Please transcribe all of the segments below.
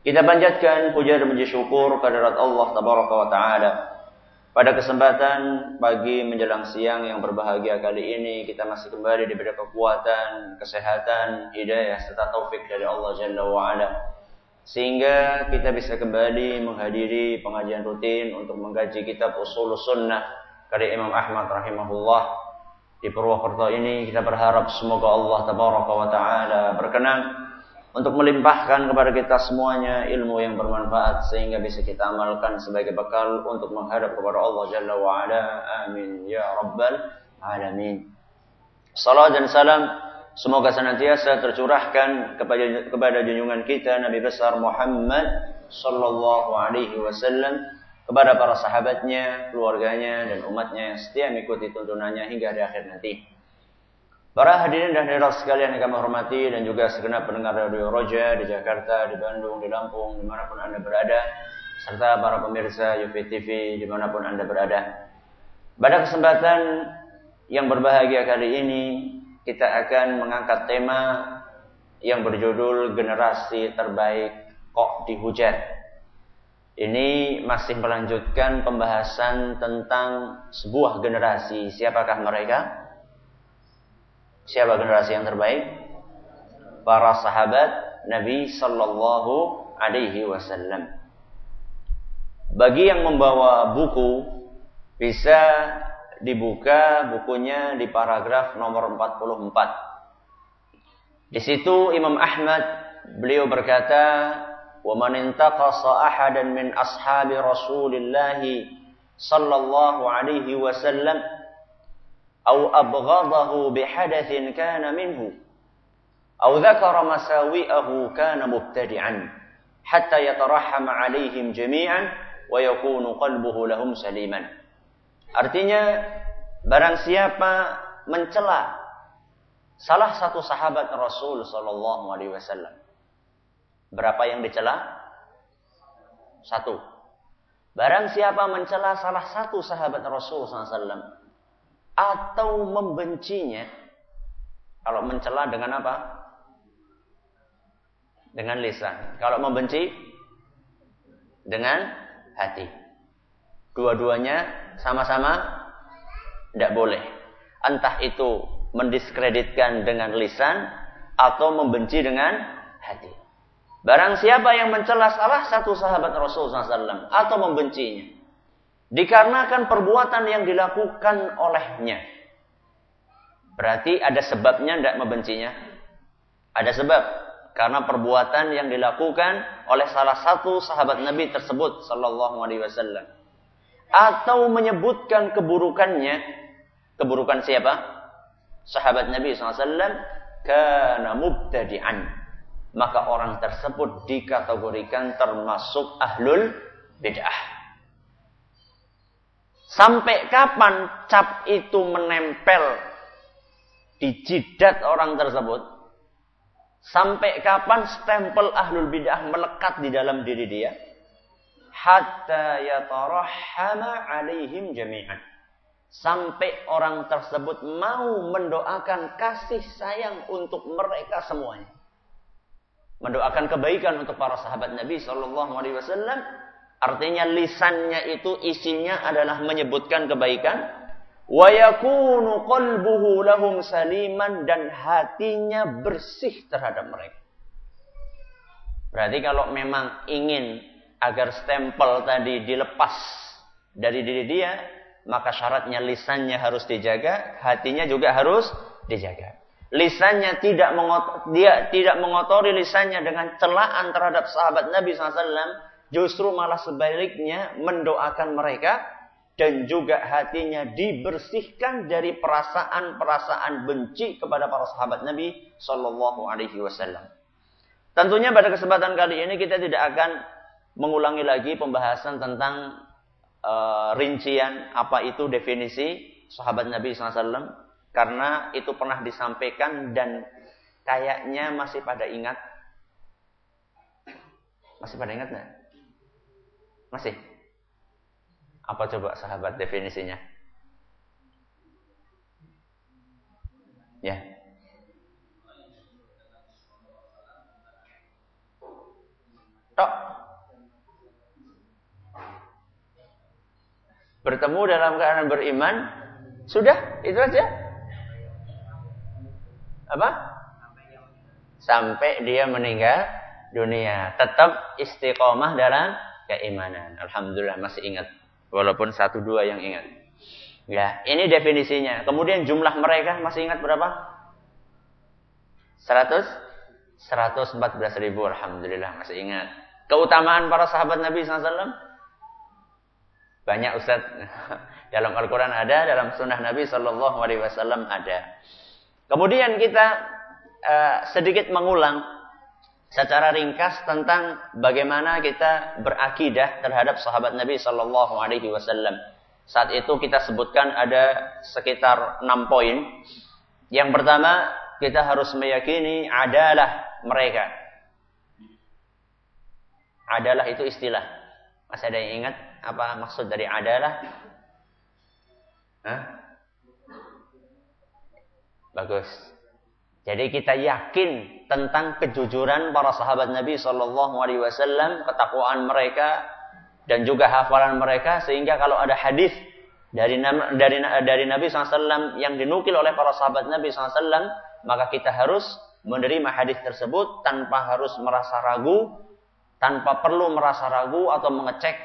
Kita panjatkan puja dan puji syukur kehadirat Allah tabaraka wa taala. Pada kesempatan pagi menjelang siang yang berbahagia kali ini kita masih kembali diberi kekuatan, kesehatan, hidayah serta taufik dari Allah Jalla wa ala. Sehingga kita bisa kembali menghadiri pengajian rutin untuk mengkaji kitab Usul Sunnah karya Imam Ahmad rahimahullah di Purwokerto ini kita berharap semoga Allah tabaraka wa taala berkenan untuk melimpahkan kepada kita semuanya ilmu yang bermanfaat sehingga bisa kita amalkan sebagai bekal untuk menghadap kepada Allah Jalla wa ala. Amin ya rabbal alamin. Salam dan salam semoga senantiasa tercurahkan kepada kepada junjungan kita Nabi besar Muhammad sallallahu alaihi wasallam kepada para sahabatnya, keluarganya dan umatnya yang setia mengikuti tuntunannya hingga di akhir nanti. Para hadirin dan hadirat sekalian yang kami hormati dan juga segenap pendengar Radio Roja di Jakarta, di Bandung, di Lampung, di mana pun Anda berada, serta para pemirsa UV TV di mana pun Anda berada. Pada kesempatan yang berbahagia kali ini, kita akan mengangkat tema yang berjudul Generasi Terbaik Kok Dihujat. Ini masih melanjutkan pembahasan tentang sebuah generasi. Siapakah mereka? Siapa generasi yang terbaik? Para sahabat Nabi Sallallahu Alaihi Wasallam. Bagi yang membawa buku, bisa dibuka bukunya di paragraf nomor 44. Di situ Imam Ahmad beliau berkata, "Wa man intaqasa ahadan min ashabi Rasulillah sallallahu alaihi wasallam أو أبغضه بحدث كان منه أو ذكر مساوئه كان مبتدعا حتى يترحم عليهم جميعا ويكون قلبه لهم سليما Artinya barang siapa mencela salah satu sahabat Rasul Shallallahu Alaihi Wasallam, berapa yang dicela? Satu. Barang siapa mencela salah satu sahabat Rasul SAW, atau membencinya. Kalau mencela dengan apa? Dengan lisan. Kalau membenci dengan hati. Dua-duanya sama-sama tidak boleh. Entah itu mendiskreditkan dengan lisan atau membenci dengan hati. Barang siapa yang mencela salah satu sahabat Rasul SAW atau membencinya, dikarenakan perbuatan yang dilakukan olehnya. Berarti ada sebabnya tidak membencinya? Ada sebab. Karena perbuatan yang dilakukan oleh salah satu sahabat Nabi tersebut sallallahu alaihi wasallam atau menyebutkan keburukannya, keburukan siapa? Sahabat Nabi SAW karena mubtadi'an. Maka orang tersebut dikategorikan termasuk ahlul bid'ah. Sampai kapan cap itu menempel di jidat orang tersebut? Sampai kapan stempel ahlul bid'ah melekat di dalam diri dia? hatta yatarahhama alaihim jami'an. Sampai orang tersebut mau mendoakan kasih sayang untuk mereka semuanya. Mendoakan kebaikan untuk para sahabat Nabi Shallallahu Alaihi Wasallam. Artinya lisannya itu isinya adalah menyebutkan kebaikan. Wa yakunu qalbuhu lahum saliman dan hatinya bersih terhadap mereka. Berarti kalau memang ingin agar stempel tadi dilepas dari diri dia, maka syaratnya lisannya harus dijaga, hatinya juga harus dijaga. Lisannya tidak mengotor, dia tidak mengotori lisannya dengan celaan terhadap sahabat Nabi SAW, justru malah sebaliknya mendoakan mereka dan juga hatinya dibersihkan dari perasaan-perasaan benci kepada para sahabat Nabi Shallallahu Alaihi Wasallam. Tentunya pada kesempatan kali ini kita tidak akan mengulangi lagi pembahasan tentang uh, rincian apa itu definisi sahabat Nabi SAW karena itu pernah disampaikan dan kayaknya masih pada ingat masih pada ingat nggak masih? Apa coba sahabat definisinya? Ya. Tok. Bertemu dalam keadaan beriman, sudah itu aja. Apa? Sampai dia meninggal dunia, tetap istiqomah dalam keimanan. Alhamdulillah masih ingat, walaupun satu dua yang ingat. Ya, ini definisinya. Kemudian jumlah mereka masih ingat berapa? 100 114 ribu Alhamdulillah masih ingat. Keutamaan para sahabat Nabi SAW banyak Ustaz. dalam Al-Quran ada, dalam Sunnah Nabi Wasallam ada. Kemudian kita uh, sedikit mengulang secara ringkas tentang bagaimana kita berakidah terhadap sahabat Nabi Shallallahu Alaihi Wasallam. Saat itu kita sebutkan ada sekitar enam poin. Yang pertama, kita harus meyakini adalah mereka. Adalah itu istilah. Masih ada yang ingat? apa maksud dari adalah? Hah? Bagus. Jadi kita yakin tentang kejujuran para sahabat Nabi Shallallahu Alaihi Wasallam, ketakwaan mereka dan juga hafalan mereka sehingga kalau ada hadis dari dari dari Nabi SAW yang dinukil oleh para sahabat Nabi SAW maka kita harus menerima hadis tersebut tanpa harus merasa ragu, tanpa perlu merasa ragu atau mengecek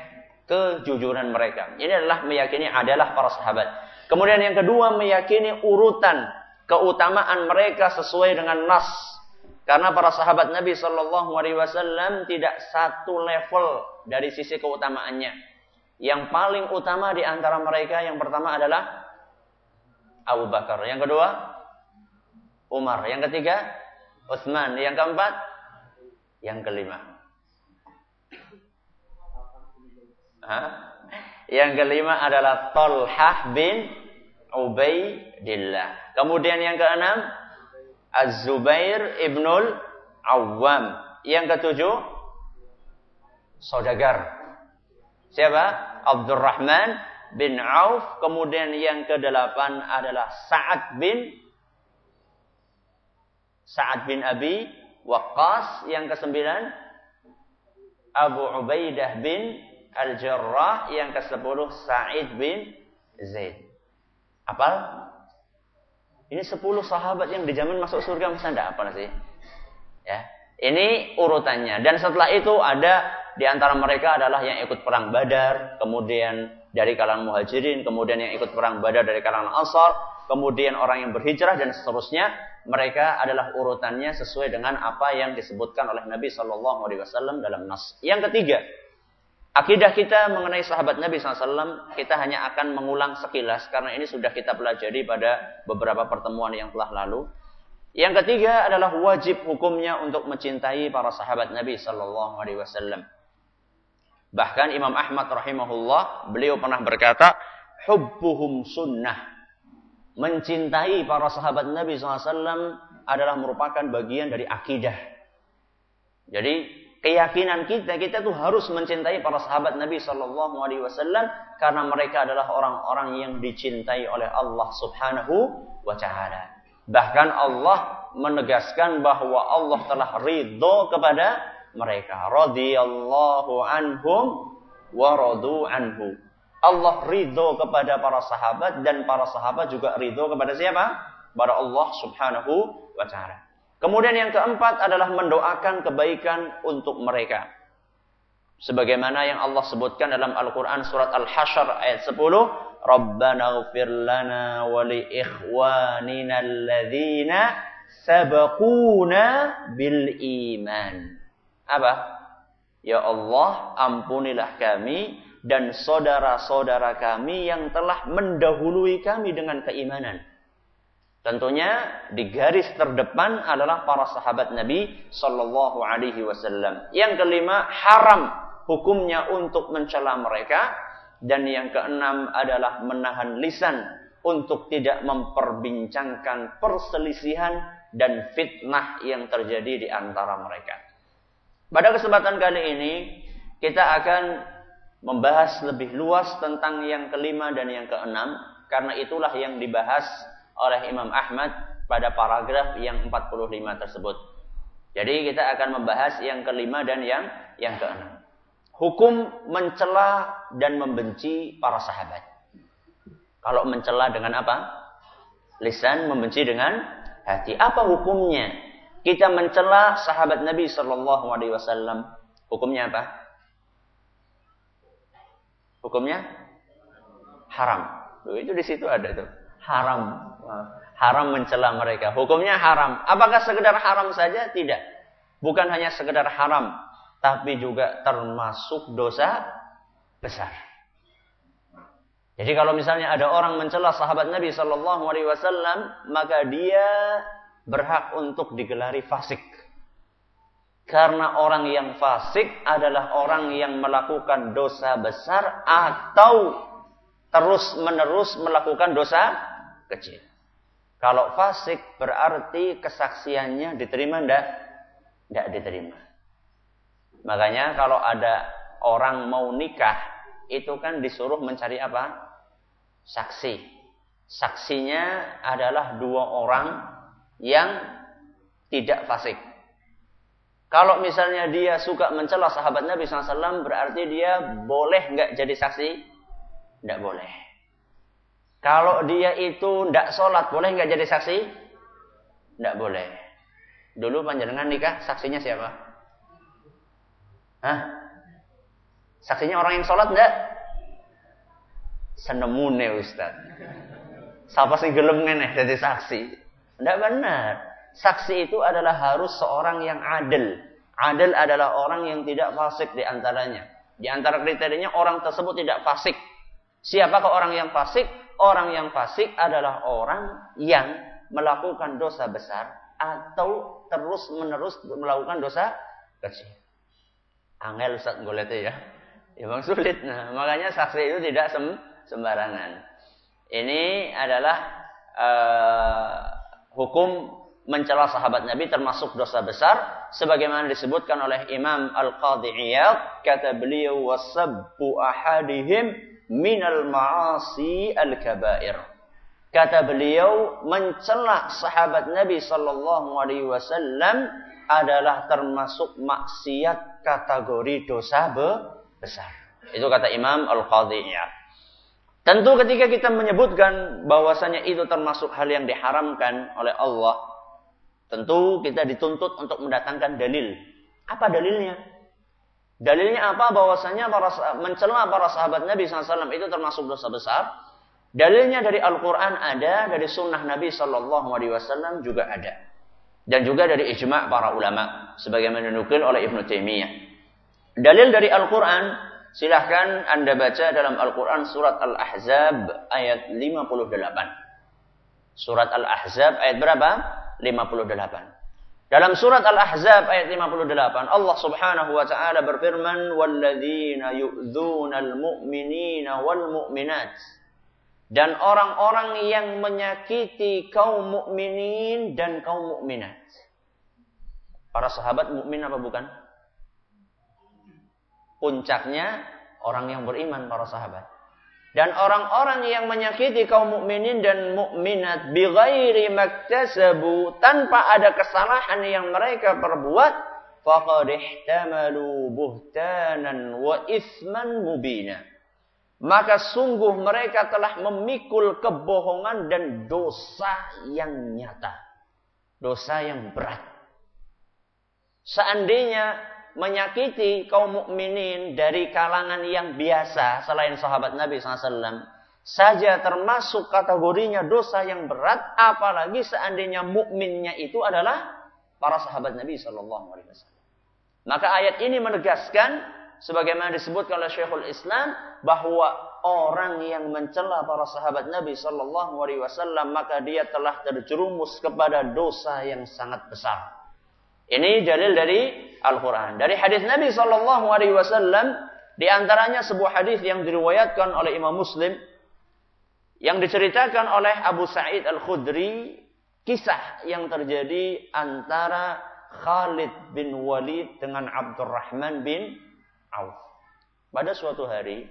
kejujuran mereka. Ini adalah meyakini adalah para sahabat. Kemudian yang kedua meyakini urutan keutamaan mereka sesuai dengan nas. Karena para sahabat Nabi Shallallahu Alaihi Wasallam tidak satu level dari sisi keutamaannya. Yang paling utama di antara mereka yang pertama adalah Abu Bakar. Yang kedua Umar. Yang ketiga Utsman. Yang keempat yang kelima Yang kelima adalah Tolhah bin Ubaidillah. Kemudian yang keenam Az-Zubair ibnul Awam. Yang ketujuh Saudagar. Siapa? Abdurrahman bin Auf. Kemudian yang kedelapan adalah Sa'ad bin Sa'ad bin Abi Waqqas. Yang kesembilan Abu Ubaidah bin Al-Jarrah yang ke-10 Sa'id bin Zaid. Apal? Ini 10 sahabat yang dijamin masuk surga masa enggak apa sih? Ya. Ini urutannya. Dan setelah itu ada di antara mereka adalah yang ikut perang Badar, kemudian dari kalangan Muhajirin, kemudian yang ikut perang Badar dari kalangan Ansar, kemudian orang yang berhijrah dan seterusnya. Mereka adalah urutannya sesuai dengan apa yang disebutkan oleh Nabi Shallallahu Alaihi Wasallam dalam nas. Yang ketiga, Akidah kita mengenai sahabat Nabi SAW, kita hanya akan mengulang sekilas karena ini sudah kita pelajari pada beberapa pertemuan yang telah lalu. Yang ketiga adalah wajib hukumnya untuk mencintai para sahabat Nabi Sallallahu Alaihi Wasallam. Bahkan Imam Ahmad rahimahullah beliau pernah berkata, hubbuhum sunnah. Mencintai para sahabat Nabi SAW adalah merupakan bagian dari akidah. Jadi keyakinan kita kita tuh harus mencintai para sahabat Nabi Shallallahu Alaihi Wasallam karena mereka adalah orang-orang yang dicintai oleh Allah Subhanahu wa Ta'ala. Bahkan Allah menegaskan bahwa Allah telah ridho kepada mereka. Radiyallahu anhum wa radu anhu. Allah ridho kepada para sahabat dan para sahabat juga ridho kepada siapa? Kepada Allah Subhanahu wa taala. Kemudian yang keempat adalah mendoakan kebaikan untuk mereka. Sebagaimana yang Allah sebutkan dalam Al-Quran surat Al-Hasyr ayat 10. Rabbana ghafir lana wa li ikhwanina alladhina sabaquna bil iman. Apa? Ya Allah, ampunilah kami dan saudara-saudara kami yang telah mendahului kami dengan keimanan. Tentunya di garis terdepan adalah para sahabat Nabi Shallallahu Alaihi Wasallam. Yang kelima haram hukumnya untuk mencela mereka dan yang keenam adalah menahan lisan untuk tidak memperbincangkan perselisihan dan fitnah yang terjadi di antara mereka. Pada kesempatan kali ini kita akan membahas lebih luas tentang yang kelima dan yang keenam karena itulah yang dibahas oleh Imam Ahmad pada paragraf yang 45 tersebut. Jadi kita akan membahas yang kelima dan yang yang keenam. Hukum mencela dan membenci para sahabat. Kalau mencela dengan apa? Lisan membenci dengan hati. Apa hukumnya? Kita mencela sahabat Nabi Shallallahu Alaihi Wasallam. Hukumnya apa? Hukumnya haram. Itu di situ ada tuh. Haram. Haram mencela mereka. Hukumnya haram. Apakah sekedar haram saja? Tidak. Bukan hanya sekedar haram, tapi juga termasuk dosa besar. Jadi kalau misalnya ada orang mencela sahabat Nabi Shallallahu Alaihi Wasallam, maka dia berhak untuk digelari fasik. Karena orang yang fasik adalah orang yang melakukan dosa besar atau terus-menerus melakukan dosa kecil. Kalau fasik berarti kesaksiannya diterima ndak? Ndak diterima. Makanya kalau ada orang mau nikah, itu kan disuruh mencari apa? Saksi. Saksinya adalah dua orang yang tidak fasik. Kalau misalnya dia suka mencela sahabat Nabi SAW, berarti dia boleh nggak jadi saksi? Nggak boleh. Kalau dia itu nggak sholat, boleh nggak jadi saksi? Nggak boleh. Dulu panjenengan nikah, saksinya siapa? Hah? Saksinya orang yang sholat nggak? Senemune Ustaz. Siapa sih gelem ngeneh jadi saksi? Tidak benar. Saksi itu adalah harus seorang yang adil. Adil adalah orang yang tidak fasik di antaranya. Di antara kriterianya orang tersebut tidak fasik. Siapakah orang yang fasik? Orang yang fasik adalah orang yang melakukan dosa besar atau terus menerus melakukan dosa kecil. Angel Ustaz golete ya. Bang sulit. Nah, makanya saksi itu tidak sembarangan. Ini adalah uh, hukum mencela sahabat Nabi termasuk dosa besar sebagaimana disebutkan oleh Imam Al-Qadhi Iyad kata beliau wasabbu ahadihim minal ma'asi al-kabair kata beliau mencela sahabat Nabi sallallahu alaihi wasallam adalah termasuk maksiat kategori dosa besar itu kata Imam Al-Qadhi Iyad Tentu ketika kita menyebutkan bahwasanya itu termasuk hal yang diharamkan oleh Allah, tentu kita dituntut untuk mendatangkan dalil. Apa dalilnya? Dalilnya apa? Bahwasanya para mencela para sahabat Nabi SAW itu termasuk dosa besar. Dalilnya dari Al-Quran ada, dari Sunnah Nabi SAW juga ada, dan juga dari ijma' para ulama, sebagaimana dinukil oleh Ibnu Taimiyah. Dalil dari Al-Quran Silahkan Anda baca dalam Al-Quran surat Al-Ahzab ayat 58. Surat Al-Ahzab ayat berapa? 58. Dalam surat Al-Ahzab ayat 58 Allah Subhanahu wa taala berfirman walladzina yu'dzunal mu'minina wal mu'minat dan orang-orang yang menyakiti kaum mukminin dan kaum mukminat. Para sahabat mukmin apa bukan? Puncaknya orang yang beriman para sahabat. Dan orang-orang yang menyakiti kaum mukminin dan mukminat bighairi maktasabu tanpa ada kesalahan yang mereka perbuat faqad ihtamalu buhtanan wa isman mubina. Maka sungguh mereka telah memikul kebohongan dan dosa yang nyata. Dosa yang berat. Seandainya menyakiti kaum mukminin dari kalangan yang biasa selain sahabat Nabi SAW saja termasuk kategorinya dosa yang berat apalagi seandainya mukminnya itu adalah para sahabat Nabi SAW. Maka ayat ini menegaskan sebagaimana disebutkan oleh Syekhul Islam bahwa orang yang mencela para sahabat Nabi Shallallahu Alaihi Wasallam maka dia telah terjerumus kepada dosa yang sangat besar. Ini dalil dari Al-Quran. Dari hadis Nabi Shallallahu Alaihi Wasallam, di antaranya sebuah hadis yang diriwayatkan oleh Imam Muslim, yang diceritakan oleh Abu Sa'id Al Khudri, kisah yang terjadi antara Khalid bin Walid dengan Abdurrahman bin Auf. Pada suatu hari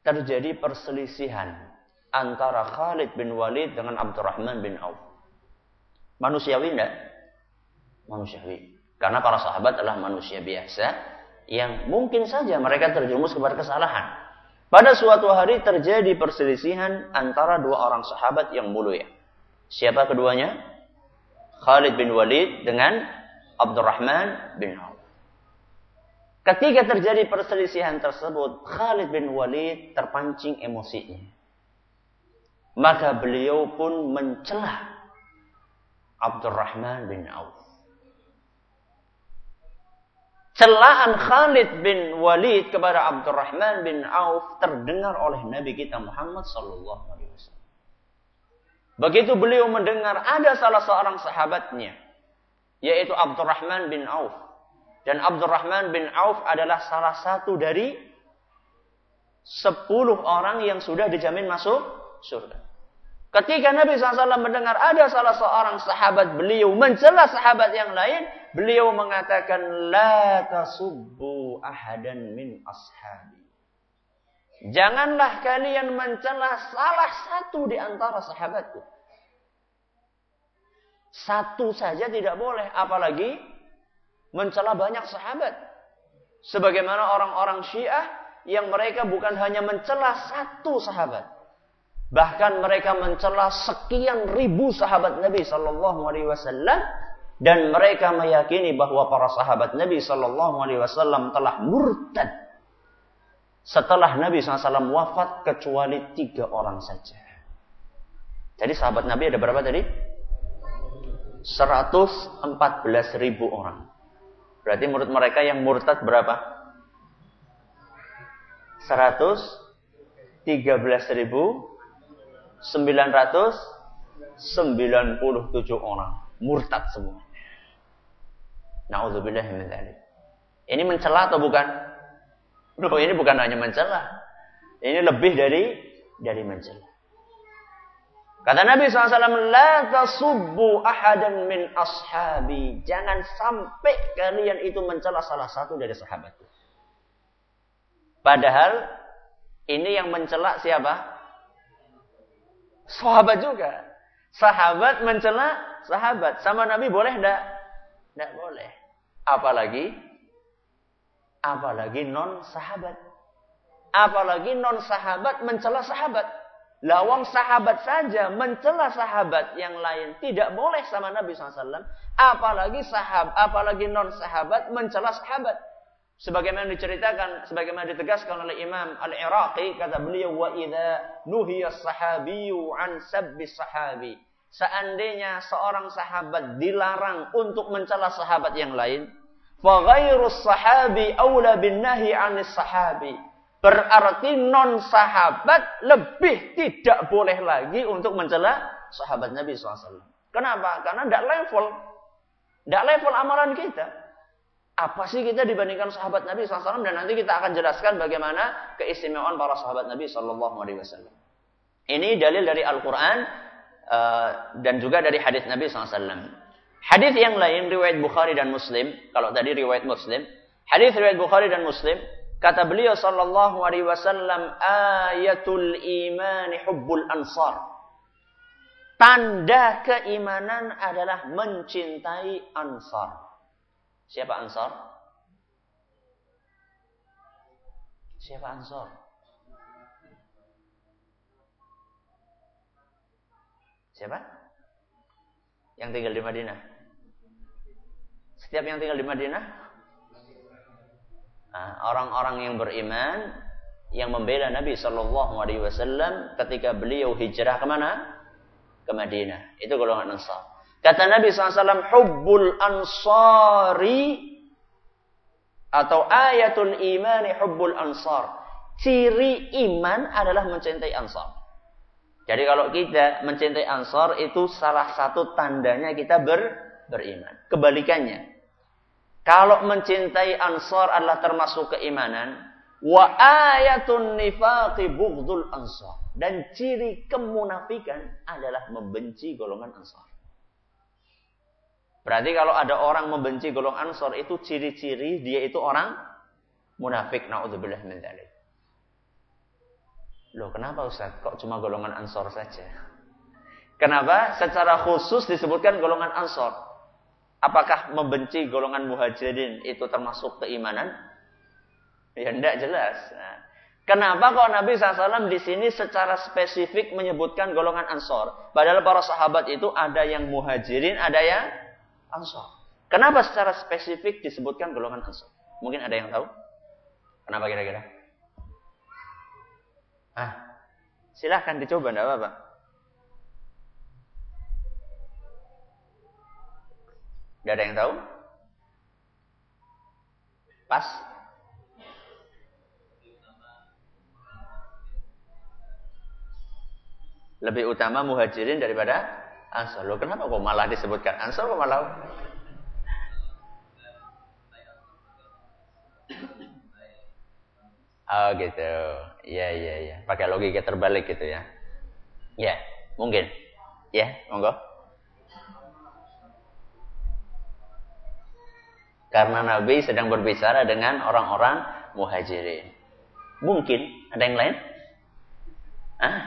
terjadi perselisihan antara Khalid bin Walid dengan Abdurrahman bin Auf. Manusiawi enggak? Manusiawi. Karena para sahabat adalah manusia biasa yang mungkin saja mereka terjerumus kepada kesalahan. Pada suatu hari terjadi perselisihan antara dua orang sahabat yang mulia. Siapa keduanya? Khalid bin Walid dengan Abdurrahman bin Auf. Ketika terjadi perselisihan tersebut, Khalid bin Walid terpancing emosinya. Maka beliau pun mencela Abdurrahman bin Auf. Celaan Khalid bin Walid kepada Abdurrahman bin Auf terdengar oleh Nabi kita Muhammad sallallahu alaihi wasallam. Begitu beliau mendengar ada salah seorang sahabatnya yaitu Abdurrahman bin Auf dan Abdurrahman bin Auf adalah salah satu dari sepuluh orang yang sudah dijamin masuk surga. Ketika Nabi SAW mendengar ada salah seorang sahabat beliau mencela sahabat yang lain, beliau mengatakan, La tasubbu ahadan min ashabi. Janganlah kalian mencela salah satu di antara sahabatku. Satu saja tidak boleh, apalagi mencela banyak sahabat. Sebagaimana orang-orang Syiah yang mereka bukan hanya mencela satu sahabat, Bahkan mereka mencela sekian ribu sahabat Nabi Sallallahu Alaihi Wasallam dan mereka meyakini bahwa para sahabat Nabi Sallallahu Alaihi Wasallam telah murtad setelah Nabi SAW wafat kecuali tiga orang saja. Jadi sahabat Nabi ada berapa tadi? 114 ribu orang. Berarti menurut mereka yang murtad berapa? 113 ribu 997 orang murtad semua. Nauzubillah min dzalik. Ini mencela atau bukan? Loh, ini bukan hanya mencela. Ini lebih dari dari mencela. Kata Nabi SAW, La tasubbu ahadan min ashabi. Jangan sampai kalian itu mencela salah satu dari sahabatku. Padahal, ini yang mencela siapa? Sahabat juga. Sahabat mencela sahabat. Sama Nabi boleh enggak? Enggak boleh. Apalagi apalagi non sahabat. Apalagi non sahabat mencela sahabat. Lawang sahabat saja mencela sahabat yang lain tidak boleh sama Nabi SAW. Apalagi sahabat, apalagi non sahabat mencela sahabat sebagaimana diceritakan sebagaimana ditegaskan oleh Imam Al-Iraqi kata beliau wa idza nuhiya sahabiyyu an sabbi sahabi seandainya seorang sahabat dilarang untuk mencela sahabat yang lain fa ghairu sahabi aula bin nahi anis sahabi berarti non sahabat lebih tidak boleh lagi untuk mencela sahabat Nabi SAW. Kenapa? Karena tidak level, tidak level amalan kita. Apa sih kita dibandingkan sahabat Nabi SAW dan nanti kita akan jelaskan bagaimana keistimewaan para sahabat Nabi SAW. Ini dalil dari Al-Quran uh, dan juga dari hadis Nabi SAW. Hadis yang lain riwayat Bukhari dan Muslim, kalau tadi riwayat Muslim, hadis riwayat Bukhari dan Muslim Kata beliau sallallahu alaihi wasallam, ayatul imani hubbul ansar. Tanda keimanan adalah mencintai ansar. Siapa ansar? Siapa ansar? Siapa? Yang tinggal di Madinah. Setiap yang tinggal di Madinah Nah, orang-orang yang beriman yang membela Nabi Shallallahu Alaihi Wasallam ketika beliau hijrah ke mana? Ke Madinah. Itu golongan Ansar. Kata Nabi SAW, hubbul ansari atau ayatul imani hubbul ansar. Ciri iman adalah mencintai ansar. Jadi kalau kita mencintai ansar itu salah satu tandanya kita ber, beriman. Kebalikannya, kalau mencintai Ansar adalah termasuk keimanan, wa ayatun nifaqi bughdul Ansar. Dan ciri kemunafikan adalah membenci golongan Ansar. Berarti kalau ada orang membenci golongan Ansar itu ciri-ciri dia itu orang munafik. Naudzubillah min dzalik. Loh, kenapa Ustaz? Kok cuma golongan Ansar saja? Kenapa? Secara khusus disebutkan golongan Ansar. Apakah membenci golongan muhajirin itu termasuk keimanan? Ya tidak jelas. Nah, kenapa kok Nabi SAW di sini secara spesifik menyebutkan golongan ansor? Padahal para sahabat itu ada yang muhajirin, ada yang ansor. Kenapa secara spesifik disebutkan golongan ansor? Mungkin ada yang tahu? Kenapa kira-kira? Ah, silahkan dicoba, tidak apa-apa. Gak ada yang tahu? Pas? Lebih utama muhajirin daripada ansar. Loh, kenapa kok malah disebutkan ansar kok malah? Oh gitu. Iya, iya, iya. Pakai logika terbalik gitu ya. Ya, mungkin. Ya, monggo. Karena Nabi sedang berbicara dengan orang-orang muhajirin. Mungkin ada yang lain? Ah,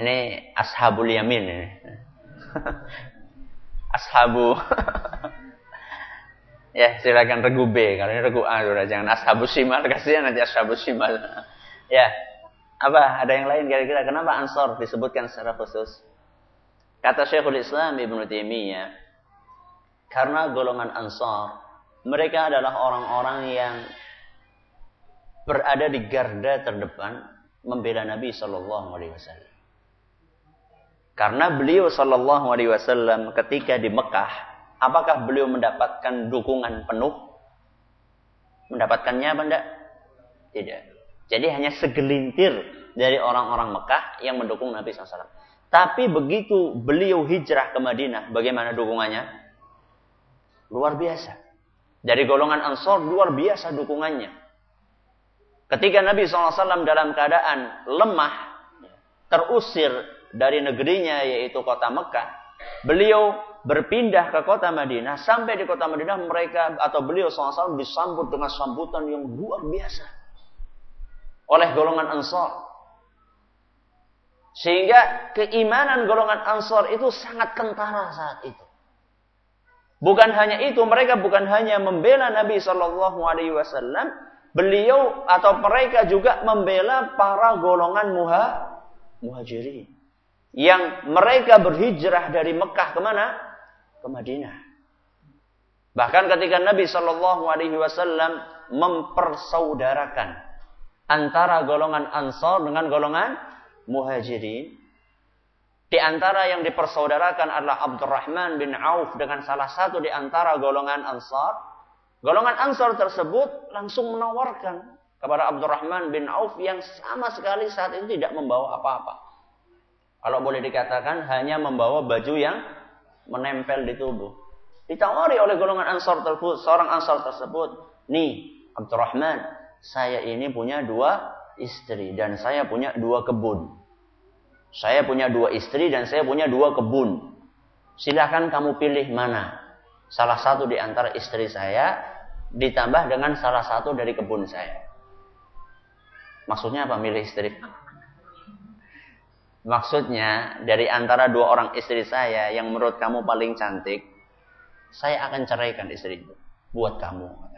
ini ashabul yamin ini. Ashabu. ya, silakan regu B. Kalau ini regu A sudah jangan ashabu simal kasihan nanti ashabu simal. ya. Apa? Ada yang lain kira-kira kenapa Ansor disebutkan secara khusus? Kata Syekhul Islam Ibnu Taimiyah, karena golongan Ansar, mereka adalah orang-orang yang berada di garda terdepan membela Nabi Shallallahu Alaihi Wasallam. Karena beliau Shallallahu Alaihi Wasallam ketika di Mekah, apakah beliau mendapatkan dukungan penuh? Mendapatkannya apa enggak? Tidak. Jadi hanya segelintir dari orang-orang Mekah yang mendukung Nabi SAW. Tapi begitu beliau hijrah ke Madinah, bagaimana dukungannya? Luar biasa. Dari golongan Ansor luar biasa dukungannya. Ketika Nabi SAW dalam keadaan lemah, terusir dari negerinya yaitu kota Mekah, beliau berpindah ke kota Madinah. Sampai di kota Madinah mereka atau beliau SAW disambut dengan sambutan yang luar biasa oleh golongan Ansor. Sehingga keimanan golongan Ansor itu sangat kentara saat itu. Bukan hanya itu, mereka bukan hanya membela Nabi Shallallahu Alaihi Wasallam, beliau atau mereka juga membela para golongan muha, muhajirin yang mereka berhijrah dari Mekah ke mana? Ke Madinah. Bahkan ketika Nabi Shallallahu Alaihi Wasallam mempersaudarakan antara golongan Ansar dengan golongan Muhajirin, di antara yang dipersaudarakan adalah Abdurrahman bin Auf dengan salah satu di antara golongan Ansar. Golongan Ansar tersebut langsung menawarkan kepada Abdurrahman bin Auf yang sama sekali saat itu tidak membawa apa-apa. Kalau boleh dikatakan hanya membawa baju yang menempel di tubuh. Ditawari oleh golongan Ansar tersebut, seorang Ansar tersebut, nih Abdurrahman, saya ini punya dua istri dan saya punya dua kebun. Saya punya dua istri dan saya punya dua kebun. Silahkan kamu pilih mana. Salah satu di antara istri saya ditambah dengan salah satu dari kebun saya. Maksudnya apa milih istri? Maksudnya dari antara dua orang istri saya yang menurut kamu paling cantik, saya akan ceraikan istri itu buat kamu.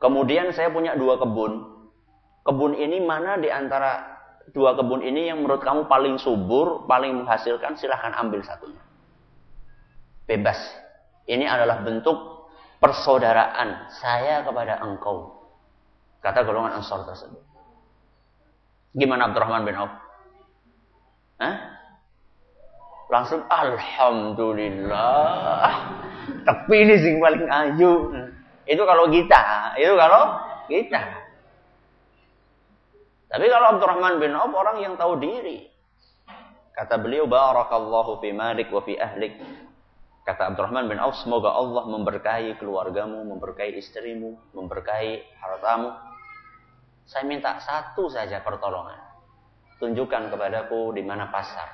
Kemudian saya punya dua kebun. Kebun ini mana di antara dua kebun ini yang menurut kamu paling subur, paling menghasilkan, silahkan ambil satunya. Bebas. Ini adalah bentuk persaudaraan saya kepada engkau. Kata golongan Ansar tersebut. Gimana Abdurrahman bin Auf? Hah? Langsung Alhamdulillah. Tapi ini sing paling ayu. Itu kalau kita. Itu kalau kita. Tapi kalau Abdurrahman bin Auf orang yang tahu diri. Kata beliau, Barakallahu fi malik wa fi ahlik. Kata Abdurrahman bin Auf, semoga Allah memberkahi keluargamu, memberkahi istrimu, memberkahi hartamu, saya minta satu saja pertolongan. Tunjukkan kepadaku di mana pasar.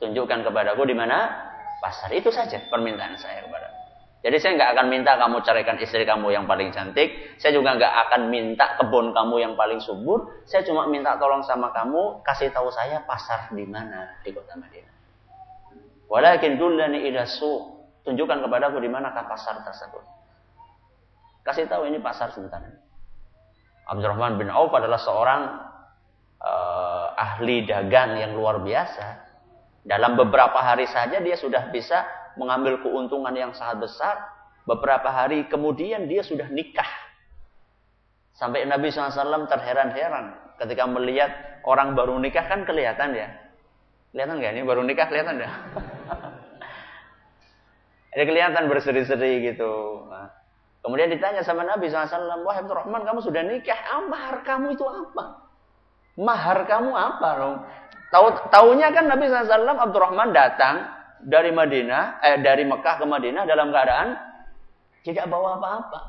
Tunjukkan kepadaku di mana pasar. Itu saja permintaan saya kepada. Jadi saya nggak akan minta kamu carikan istri kamu yang paling cantik. Saya juga nggak akan minta kebun kamu yang paling subur. Saya cuma minta tolong sama kamu kasih tahu saya pasar di mana di kota Madinah. Walakin dullani ila. Tunjukkan kepadaku di manakah pasar tersebut. Kasih tahu ini pasar sebentar. Abdurrahman bin Auf adalah seorang uh, ahli dagang yang luar biasa. Dalam beberapa hari saja dia sudah bisa mengambil keuntungan yang sangat besar. Beberapa hari kemudian dia sudah nikah. Sampai Nabi SAW terheran-heran ketika melihat orang baru nikah kan kelihatan ya. Kelihatan nggak ini baru nikah kelihatan ya? Ada kelihatan berseri-seri gitu. Nah, Kemudian ditanya sama Nabi SAW, Wahai Rahman, kamu sudah nikah, ah, mahar kamu itu apa? Mahar kamu apa? Dong? Tahu kan Nabi SAW Abdurrahman datang dari Madinah, eh dari Mekah ke Madinah dalam keadaan tidak bawa apa-apa.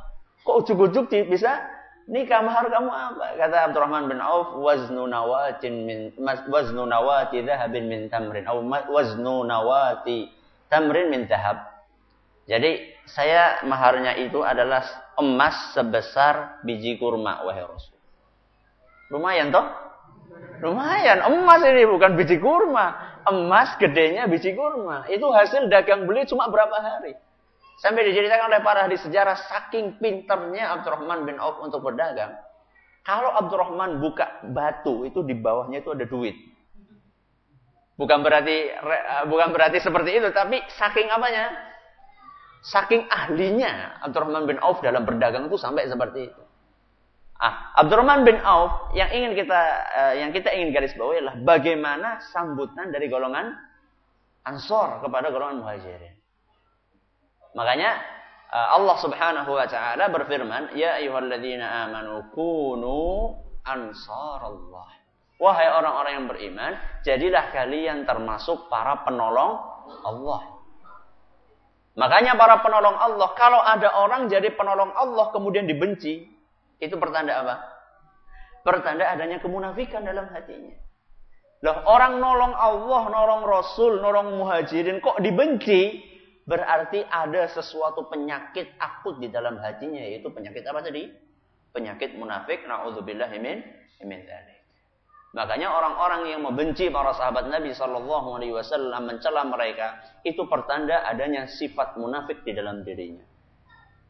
Kok ujuk-ujuk bisa nikah mahar kamu apa? Kata Abdurrahman bin Auf, waznu nawatin min waznu nawati dhahabin min tamrin atau waznu nawati tamrin min dhahab. Jadi saya maharnya itu adalah emas sebesar biji kurma wahai Rasul. Lumayan toh? Lumayan, emas ini bukan biji kurma. Emas gedenya biji kurma. Itu hasil dagang beli cuma berapa hari. Sampai diceritakan oleh para ahli sejarah saking pinternya Abdurrahman bin Auf untuk berdagang. Kalau Abdurrahman buka batu itu di bawahnya itu ada duit. Bukan berarti bukan berarti seperti itu, tapi saking apanya? Saking ahlinya Abdurrahman bin Auf dalam berdagang itu sampai seperti itu. Ah, Abdurrahman bin Auf yang ingin kita uh, yang kita ingin garis bawahi adalah bagaimana sambutan dari golongan Ansor kepada golongan Muhajirin. Makanya uh, Allah Subhanahu wa taala berfirman, "Ya ayyuhalladzina amanu kunu ansarallah." Wahai orang-orang yang beriman, jadilah kalian termasuk para penolong Allah. Makanya para penolong Allah, kalau ada orang jadi penolong Allah kemudian dibenci, itu pertanda apa? Pertanda adanya kemunafikan dalam hatinya. Loh, orang nolong Allah, nolong Rasul, nolong muhajirin kok dibenci? Berarti ada sesuatu penyakit akut di dalam hatinya, yaitu penyakit apa tadi? Penyakit munafik, na'udzubillah min, min Makanya orang-orang yang membenci para sahabat Nabi Shallallahu Alaihi Wasallam mencela mereka itu pertanda adanya sifat munafik di dalam dirinya.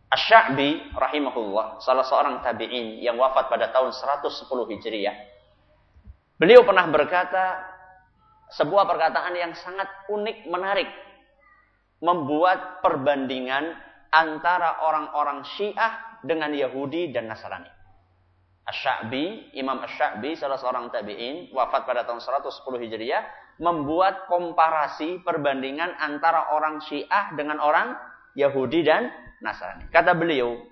Ash-Sha'bi rahimahullah, salah seorang tabi'in yang wafat pada tahun 110 Hijriah. Beliau pernah berkata sebuah perkataan yang sangat unik, menarik. Membuat perbandingan antara orang-orang Syiah dengan Yahudi dan Nasrani. Asy-Sya'bi, Imam Asy-Sya'bi salah seorang tabi'in wafat pada tahun 110 Hijriah membuat komparasi perbandingan antara orang Syiah dengan orang Yahudi dan Nasrani. Kata beliau,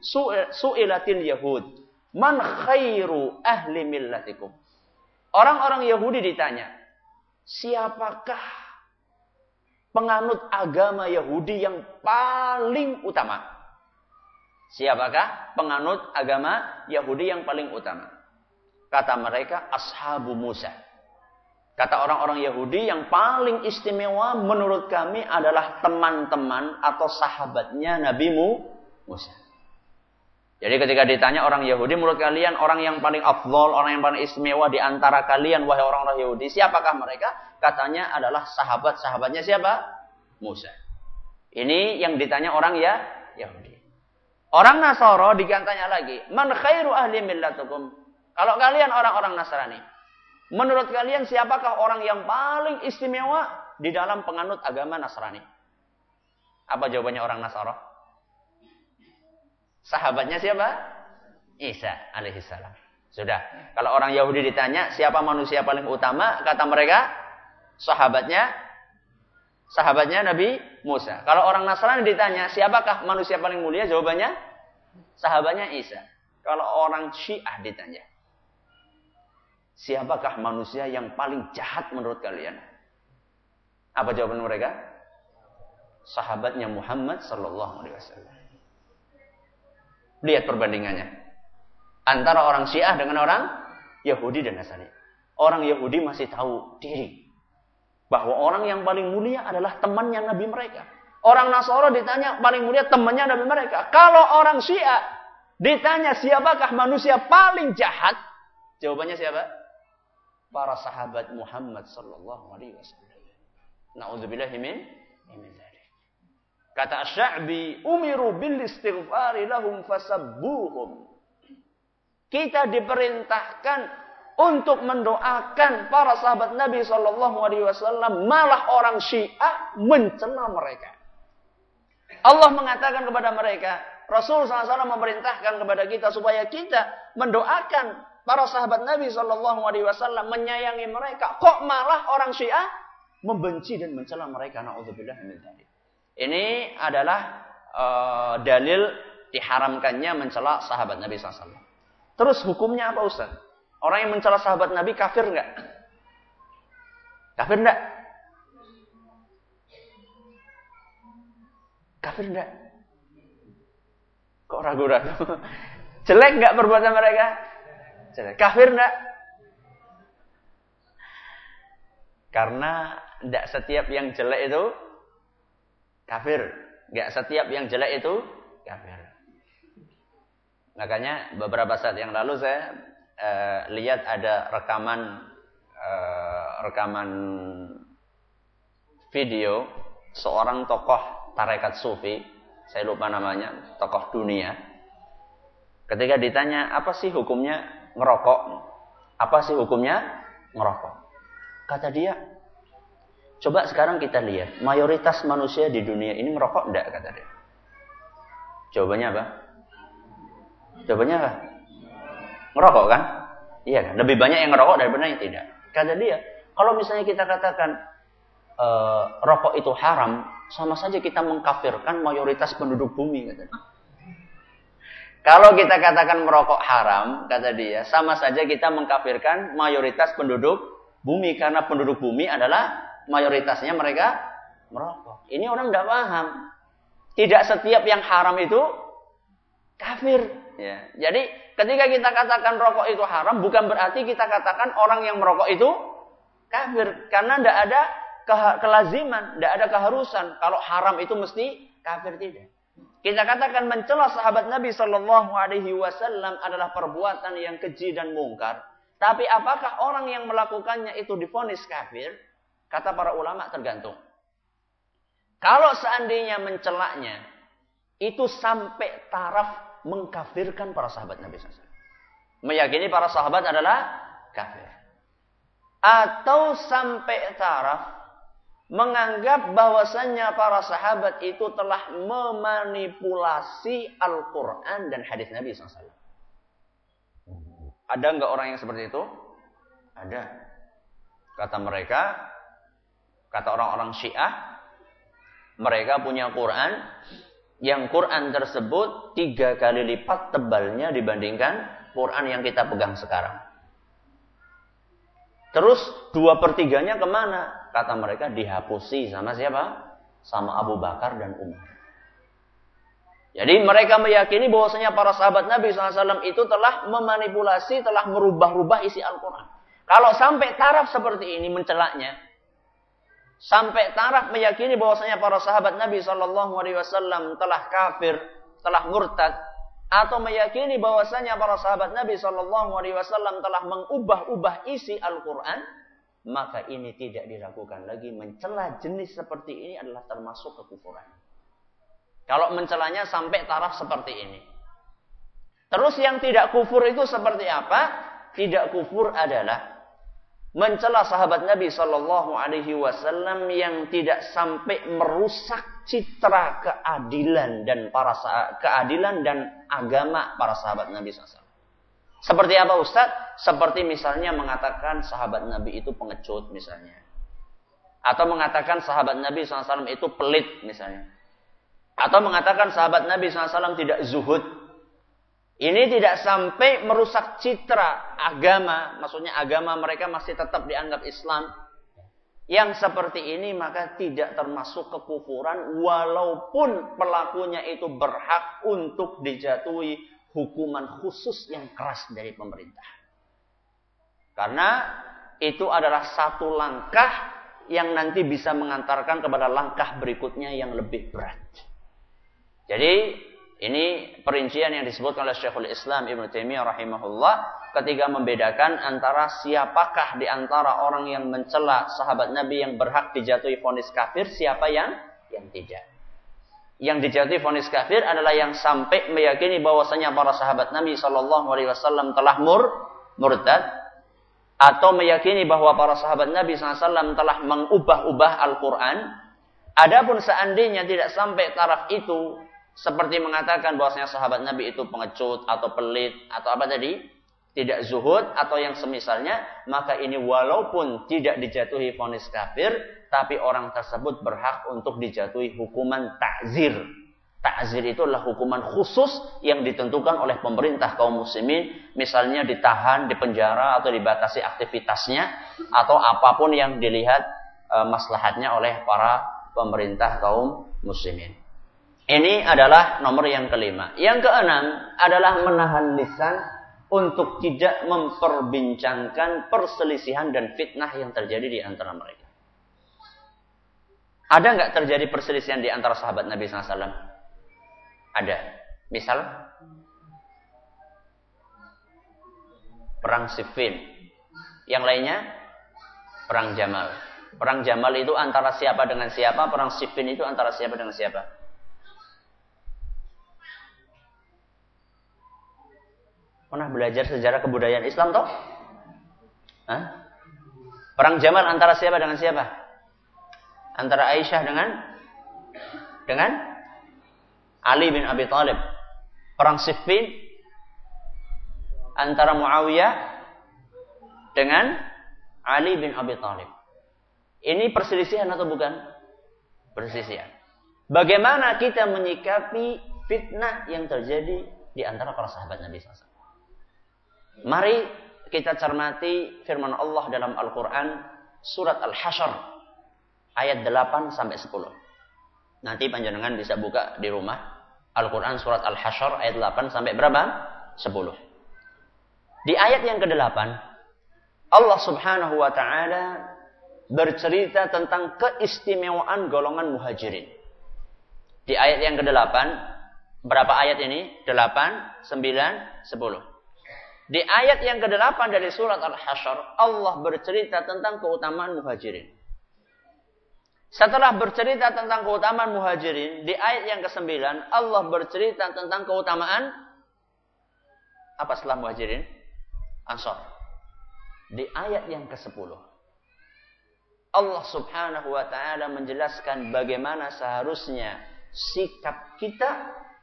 su'ilatil Yahud, man khairu ahli millatikum. Orang-orang Yahudi ditanya, siapakah penganut agama Yahudi yang paling utama? Siapakah penganut agama Yahudi yang paling utama? Kata mereka, Ashabu Musa. Kata orang-orang Yahudi yang paling istimewa menurut kami adalah teman-teman atau sahabatnya Nabi Musa. Jadi ketika ditanya orang Yahudi, menurut kalian orang yang paling afdol, orang yang paling istimewa di antara kalian, wahai orang-orang Yahudi, siapakah mereka? Katanya adalah sahabat-sahabatnya siapa? Musa. Ini yang ditanya orang ya Yahudi. Orang Nasoro dikantanya lagi, man khairu ahli millatukum. Kalau kalian orang-orang Nasrani, menurut kalian siapakah orang yang paling istimewa di dalam penganut agama Nasrani? Apa jawabannya orang Nasoro? Sahabatnya siapa? Isa alaihissalam. Sudah. Kalau orang Yahudi ditanya siapa manusia paling utama, kata mereka sahabatnya sahabatnya Nabi Musa. Kalau orang Nasrani ditanya siapakah manusia paling mulia, jawabannya sahabatnya Isa. Kalau orang Syiah ditanya siapakah manusia yang paling jahat menurut kalian? Apa jawaban mereka? Sahabatnya Muhammad sallallahu alaihi wasallam. Lihat perbandingannya. Antara orang Syiah dengan orang Yahudi dan Nasrani. Orang Yahudi masih tahu diri. Bahwa orang yang paling mulia adalah temannya Nabi mereka. Orang Nasoro ditanya paling mulia temannya Nabi mereka. Kalau orang Syiah ditanya siapakah manusia paling jahat? Jawabannya siapa? Para sahabat Muhammad sallallahu alaihi wasallam. Nauzubillahi min Kata Sya'bi, umiru bil istighfari lahum fasabbuhum. Kita diperintahkan untuk mendoakan para sahabat Nabi Shallallahu Alaihi Wasallam, malah orang Syiah mencela mereka. Allah mengatakan kepada mereka, Rasul SAW memerintahkan kepada kita supaya kita mendoakan para sahabat Nabi Shallallahu Alaihi Wasallam, menyayangi mereka. Kok malah orang Syiah membenci dan mencela mereka? Min ini adalah uh, dalil diharamkannya mencela sahabat Nabi SAW. Terus hukumnya apa Ustaz? Orang yang mencela sahabat Nabi kafir nggak? Kafir nggak? Kafir nggak? Kok ragu-ragu? Jelek nggak perbuatan mereka? Jelek. Kafir nggak? Karena tidak setiap yang jelek itu kafir. Gak setiap yang jelek itu kafir. Makanya beberapa saat yang lalu saya uh, lihat ada rekaman uh, rekaman video seorang tokoh tarekat sufi, saya lupa namanya, tokoh dunia. Ketika ditanya apa sih hukumnya ngerokok, apa sih hukumnya ngerokok, kata dia Coba sekarang kita lihat, mayoritas manusia di dunia ini merokok enggak kata dia. Jawabannya apa? Jawabannya apa? Merokok kan? Iya kan? Lebih banyak yang merokok daripada yang tidak. Kata dia, kalau misalnya kita katakan e, rokok itu haram, sama saja kita mengkafirkan mayoritas penduduk bumi kata. Kalau kita katakan merokok haram, kata dia, sama saja kita mengkafirkan mayoritas penduduk bumi karena penduduk bumi adalah mayoritasnya mereka merokok. Ini orang tidak paham. Tidak setiap yang haram itu kafir. Ya. Jadi ketika kita katakan rokok itu haram, bukan berarti kita katakan orang yang merokok itu kafir. Karena tidak ada kelaziman, tidak ada keharusan. Kalau haram itu mesti kafir tidak. Kita katakan mencela sahabat Nabi Shallallahu Alaihi Wasallam adalah perbuatan yang keji dan mungkar. Tapi apakah orang yang melakukannya itu difonis kafir? Kata para ulama tergantung. Kalau seandainya mencelaknya, itu sampai taraf mengkafirkan para sahabat Nabi SAW. Meyakini para sahabat adalah kafir. Atau sampai taraf menganggap bahwasannya para sahabat itu telah memanipulasi Al-Quran dan hadis Nabi SAW. Ada nggak orang yang seperti itu? Ada. Kata mereka, Kata orang-orang Syiah, mereka punya Quran yang Quran tersebut tiga kali lipat tebalnya dibandingkan Quran yang kita pegang sekarang. Terus dua pertiganya ke mana? Kata mereka dihapusi sama siapa? Sama Abu Bakar dan Umar. Jadi mereka meyakini bahwasanya para sahabat Nabi SAW itu telah memanipulasi, telah merubah-rubah isi Al-Quran. Kalau sampai taraf seperti ini mencelaknya, sampai taraf meyakini bahwasanya para sahabat Nabi Shallallahu Alaihi Wasallam telah kafir, telah murtad atau meyakini bahwasanya para sahabat Nabi Shallallahu Alaihi Wasallam telah mengubah-ubah isi Al-Quran, maka ini tidak diragukan lagi mencela jenis seperti ini adalah termasuk kekufuran. Kalau mencelanya sampai taraf seperti ini. Terus yang tidak kufur itu seperti apa? Tidak kufur adalah mencela sahabat Nabi Shallallahu Alaihi Wasallam yang tidak sampai merusak citra keadilan dan para keadilan dan agama para sahabat Nabi SAW. Seperti apa Ustadz? Seperti misalnya mengatakan sahabat Nabi itu pengecut misalnya. Atau mengatakan sahabat Nabi SAW itu pelit misalnya. Atau mengatakan sahabat Nabi SAW tidak zuhud ini tidak sampai merusak citra agama, maksudnya agama mereka masih tetap dianggap Islam. Yang seperti ini maka tidak termasuk kekufuran walaupun pelakunya itu berhak untuk dijatuhi hukuman khusus yang keras dari pemerintah. Karena itu adalah satu langkah yang nanti bisa mengantarkan kepada langkah berikutnya yang lebih berat. Jadi ini perincian yang disebutkan oleh Syekhul Islam Ibn Taimiyah rahimahullah ketika membedakan antara siapakah di antara orang yang mencela sahabat Nabi yang berhak dijatuhi vonis kafir, siapa yang yang tidak. Yang dijatuhi vonis kafir adalah yang sampai meyakini bahwasanya para sahabat Nabi Shallallahu Alaihi Wasallam telah mur murtad atau meyakini bahwa para sahabat Nabi SAW telah mengubah-ubah Al-Quran. Adapun seandainya tidak sampai taraf itu, seperti mengatakan bahwasanya sahabat Nabi itu pengecut atau pelit atau apa tadi? Tidak zuhud atau yang semisalnya, maka ini walaupun tidak dijatuhi vonis kafir, tapi orang tersebut berhak untuk dijatuhi hukuman takzir. Takzir itu adalah hukuman khusus yang ditentukan oleh pemerintah kaum muslimin, misalnya ditahan, dipenjara atau dibatasi aktivitasnya atau apa pun yang dilihat e, maslahatnya oleh para pemerintah kaum muslimin. Ini adalah nomor yang kelima. Yang keenam adalah menahan lisan untuk tidak memperbincangkan perselisihan dan fitnah yang terjadi di antara mereka. Ada nggak terjadi perselisihan di antara sahabat Nabi SAW? Ada. Misal, perang Siffin. Yang lainnya, perang Jamal. Perang Jamal itu antara siapa dengan siapa, perang Siffin itu antara siapa dengan siapa. Pernah belajar sejarah kebudayaan Islam toh? Hah? Perang Jamal antara siapa dengan siapa? Antara Aisyah dengan dengan Ali bin Abi Thalib. Perang Siffin antara Muawiyah dengan Ali bin Abi Thalib. Ini perselisihan atau bukan? Perselisihan. Bagaimana kita menyikapi fitnah yang terjadi di antara para sahabat Nabi SAW? Mari kita cermati firman Allah dalam Al-Quran surat Al-Hasyr ayat 8 sampai 10. Nanti panjenengan bisa buka di rumah Al-Quran surat Al-Hasyr ayat 8 sampai berapa? 10. Di ayat yang ke-8 Allah Subhanahu wa taala bercerita tentang keistimewaan golongan muhajirin. Di ayat yang ke-8 berapa ayat ini? 8, 9, 10. Di ayat yang ke-8 dari surat Al-Hasyr, Allah bercerita tentang keutamaan muhajirin. Setelah bercerita tentang keutamaan muhajirin, di ayat yang ke-9, Allah bercerita tentang keutamaan apa setelah muhajirin? Ansor. Di ayat yang ke-10, Allah subhanahu wa ta'ala menjelaskan bagaimana seharusnya sikap kita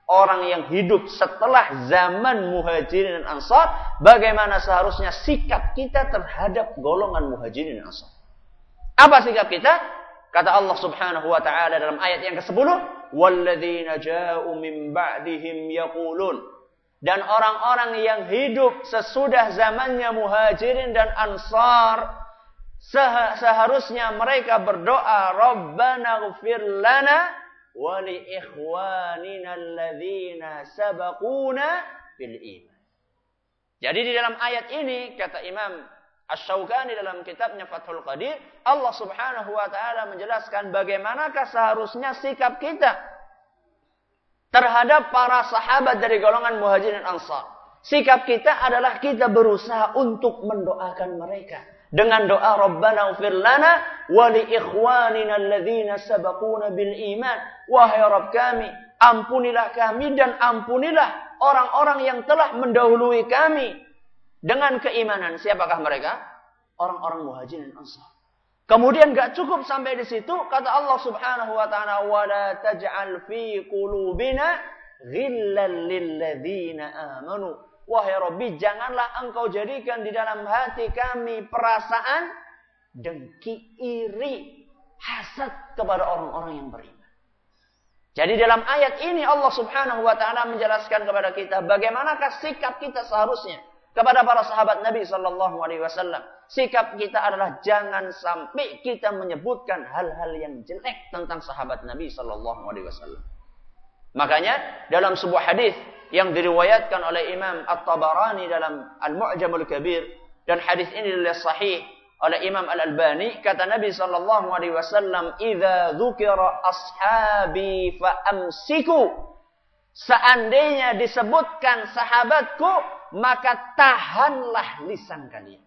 orang yang hidup setelah zaman muhajirin dan ansar, bagaimana seharusnya sikap kita terhadap golongan muhajirin dan ansar. Apa sikap kita? Kata Allah Subhanahu wa taala dalam ayat yang ke-10, dan orang-orang yang hidup sesudah zamannya muhajirin dan ansar seharusnya mereka berdoa Rabbana gfir lana alladzina sabaquna bil iman. Jadi di dalam ayat ini kata Imam Asy-Syaukani dalam kitabnya Fathul Qadir, Allah Subhanahu wa taala menjelaskan bagaimanakah seharusnya sikap kita terhadap para sahabat dari golongan muhajirin ansar. Sikap kita adalah kita berusaha untuk mendoakan mereka. Dengan doa Rabbana ufir lana wa li ikhwanina alladhina sabakuna bil iman. Wahai Rabb kami, ampunilah kami dan ampunilah orang-orang yang telah mendahului kami dengan keimanan. Siapakah mereka? Orang-orang muhajirin ansar. Kemudian gak cukup sampai di situ, kata Allah Subhanahu wa taala, "Wa la taj'al fi qulubina ghillan lil amanu." Wahai Rabbi, janganlah engkau jadikan di dalam hati kami perasaan dengki, iri, hasad kepada orang-orang yang beriman. Jadi dalam ayat ini Allah Subhanahu wa taala menjelaskan kepada kita bagaimanakah sikap kita seharusnya kepada para sahabat Nabi sallallahu alaihi wasallam. Sikap kita adalah jangan sampai kita menyebutkan hal-hal yang jelek tentang sahabat Nabi sallallahu alaihi wasallam. Makanya dalam sebuah hadis yang diriwayatkan oleh Imam At-Tabarani dalam Al-Mu'jamul Kabir dan hadis ini adalah sahih oleh Imam Al-Albani kata Nabi sallallahu alaihi wasallam idza dzukira ashabi fa amsiku seandainya disebutkan sahabatku maka tahanlah lisan kalian.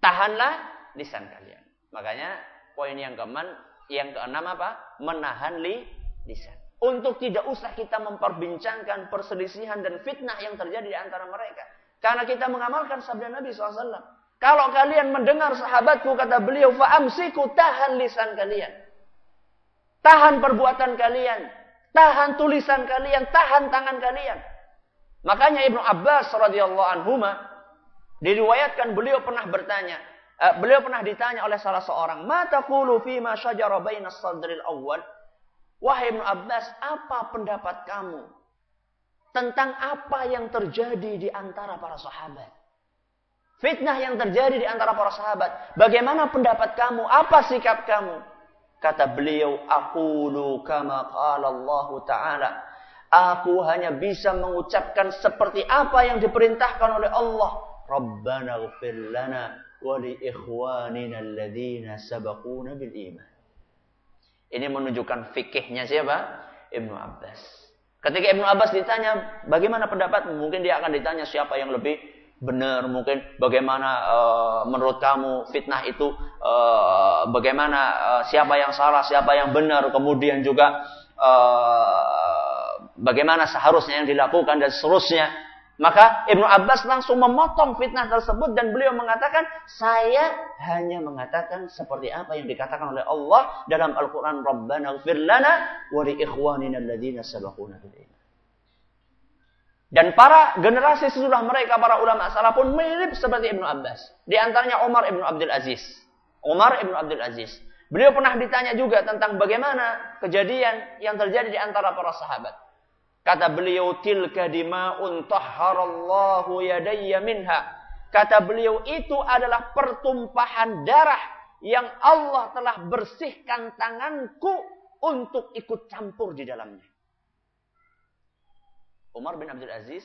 Tahanlah lisan kalian. Makanya poin yang keenam yang keenam apa? Menahan li, lisan untuk tidak usah kita memperbincangkan perselisihan dan fitnah yang terjadi di antara mereka. Karena kita mengamalkan sabda Nabi SAW. Kalau kalian mendengar sahabatku, kata beliau, fa'amsiku, tahan lisan kalian. Tahan perbuatan kalian. Tahan tulisan kalian. Tahan tangan kalian. Makanya Ibnu Abbas radhiyallahu diriwayatkan beliau pernah bertanya, uh, beliau pernah ditanya oleh salah seorang, "Mata qulu fi ma syajara bainas sadril awwal?" Wahai Ibn Abbas, apa pendapat kamu tentang apa yang terjadi di antara para sahabat? Fitnah yang terjadi di antara para sahabat. Bagaimana pendapat kamu? Apa sikap kamu? Kata beliau, aku kama qala Allah Ta'ala. Aku hanya bisa mengucapkan seperti apa yang diperintahkan oleh Allah. Rabbana ghafir lana wa ikhwanina alladhina sabakuna bil iman. Ini menunjukkan fikihnya siapa? Ibnu Abbas. Ketika Ibnu Abbas ditanya, bagaimana pendapatmu? Mungkin dia akan ditanya siapa yang lebih benar. Mungkin bagaimana uh, menurut kamu fitnah itu, uh, bagaimana uh, siapa yang salah, siapa yang benar. Kemudian juga uh, bagaimana seharusnya yang dilakukan dan seterusnya. Maka Ibnu Abbas langsung memotong fitnah tersebut dan beliau mengatakan, saya hanya mengatakan seperti apa yang dikatakan oleh Allah dalam Al-Quran, Rabbana gfir lana wa li ikhwanina alladhina sabakuna Dan para generasi sesudah mereka, para ulama salah pun mirip seperti Ibnu Abbas. Di antaranya Umar Ibnu Abdul Aziz. Umar Ibnu Abdul Aziz. Beliau pernah ditanya juga tentang bagaimana kejadian yang terjadi di antara para sahabat. Kata beliau tilka dima'un tahharallahu yadayya minha. Kata beliau itu adalah pertumpahan darah yang Allah telah bersihkan tanganku untuk ikut campur di dalamnya. Umar bin Abdul Aziz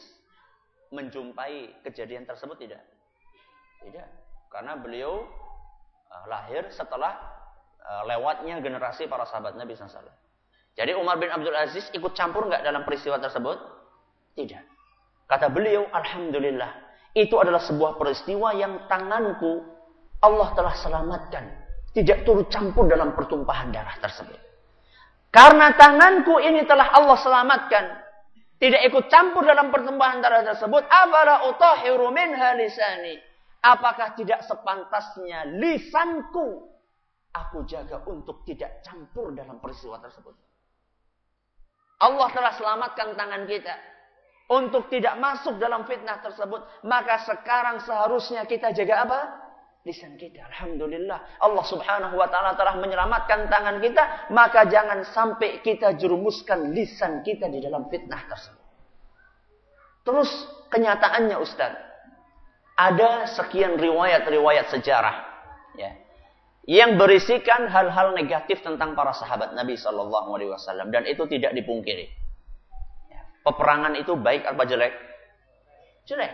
menjumpai kejadian tersebut tidak? Tidak. Karena beliau uh, lahir setelah uh, lewatnya generasi para sahabat Nabi SAW. Jadi Umar bin Abdul Aziz ikut campur nggak dalam peristiwa tersebut? Tidak. Kata beliau, Alhamdulillah. Itu adalah sebuah peristiwa yang tanganku Allah telah selamatkan. Tidak turut campur dalam pertumpahan darah tersebut. Karena tanganku ini telah Allah selamatkan. Tidak ikut campur dalam pertumpahan darah tersebut. Afala utahiru minha lisani. Apakah tidak sepantasnya lisanku aku jaga untuk tidak campur dalam peristiwa tersebut? Allah telah selamatkan tangan kita untuk tidak masuk dalam fitnah tersebut. Maka sekarang seharusnya kita jaga apa? Lisan kita. Alhamdulillah. Allah subhanahu wa ta'ala telah menyelamatkan tangan kita. Maka jangan sampai kita jerumuskan lisan kita di dalam fitnah tersebut. Terus kenyataannya Ustaz. Ada sekian riwayat-riwayat sejarah. Ya yang berisikan hal-hal negatif tentang para sahabat Nabi Shallallahu Alaihi Wasallam dan itu tidak dipungkiri. Ya, peperangan itu baik apa jelek? Jelek.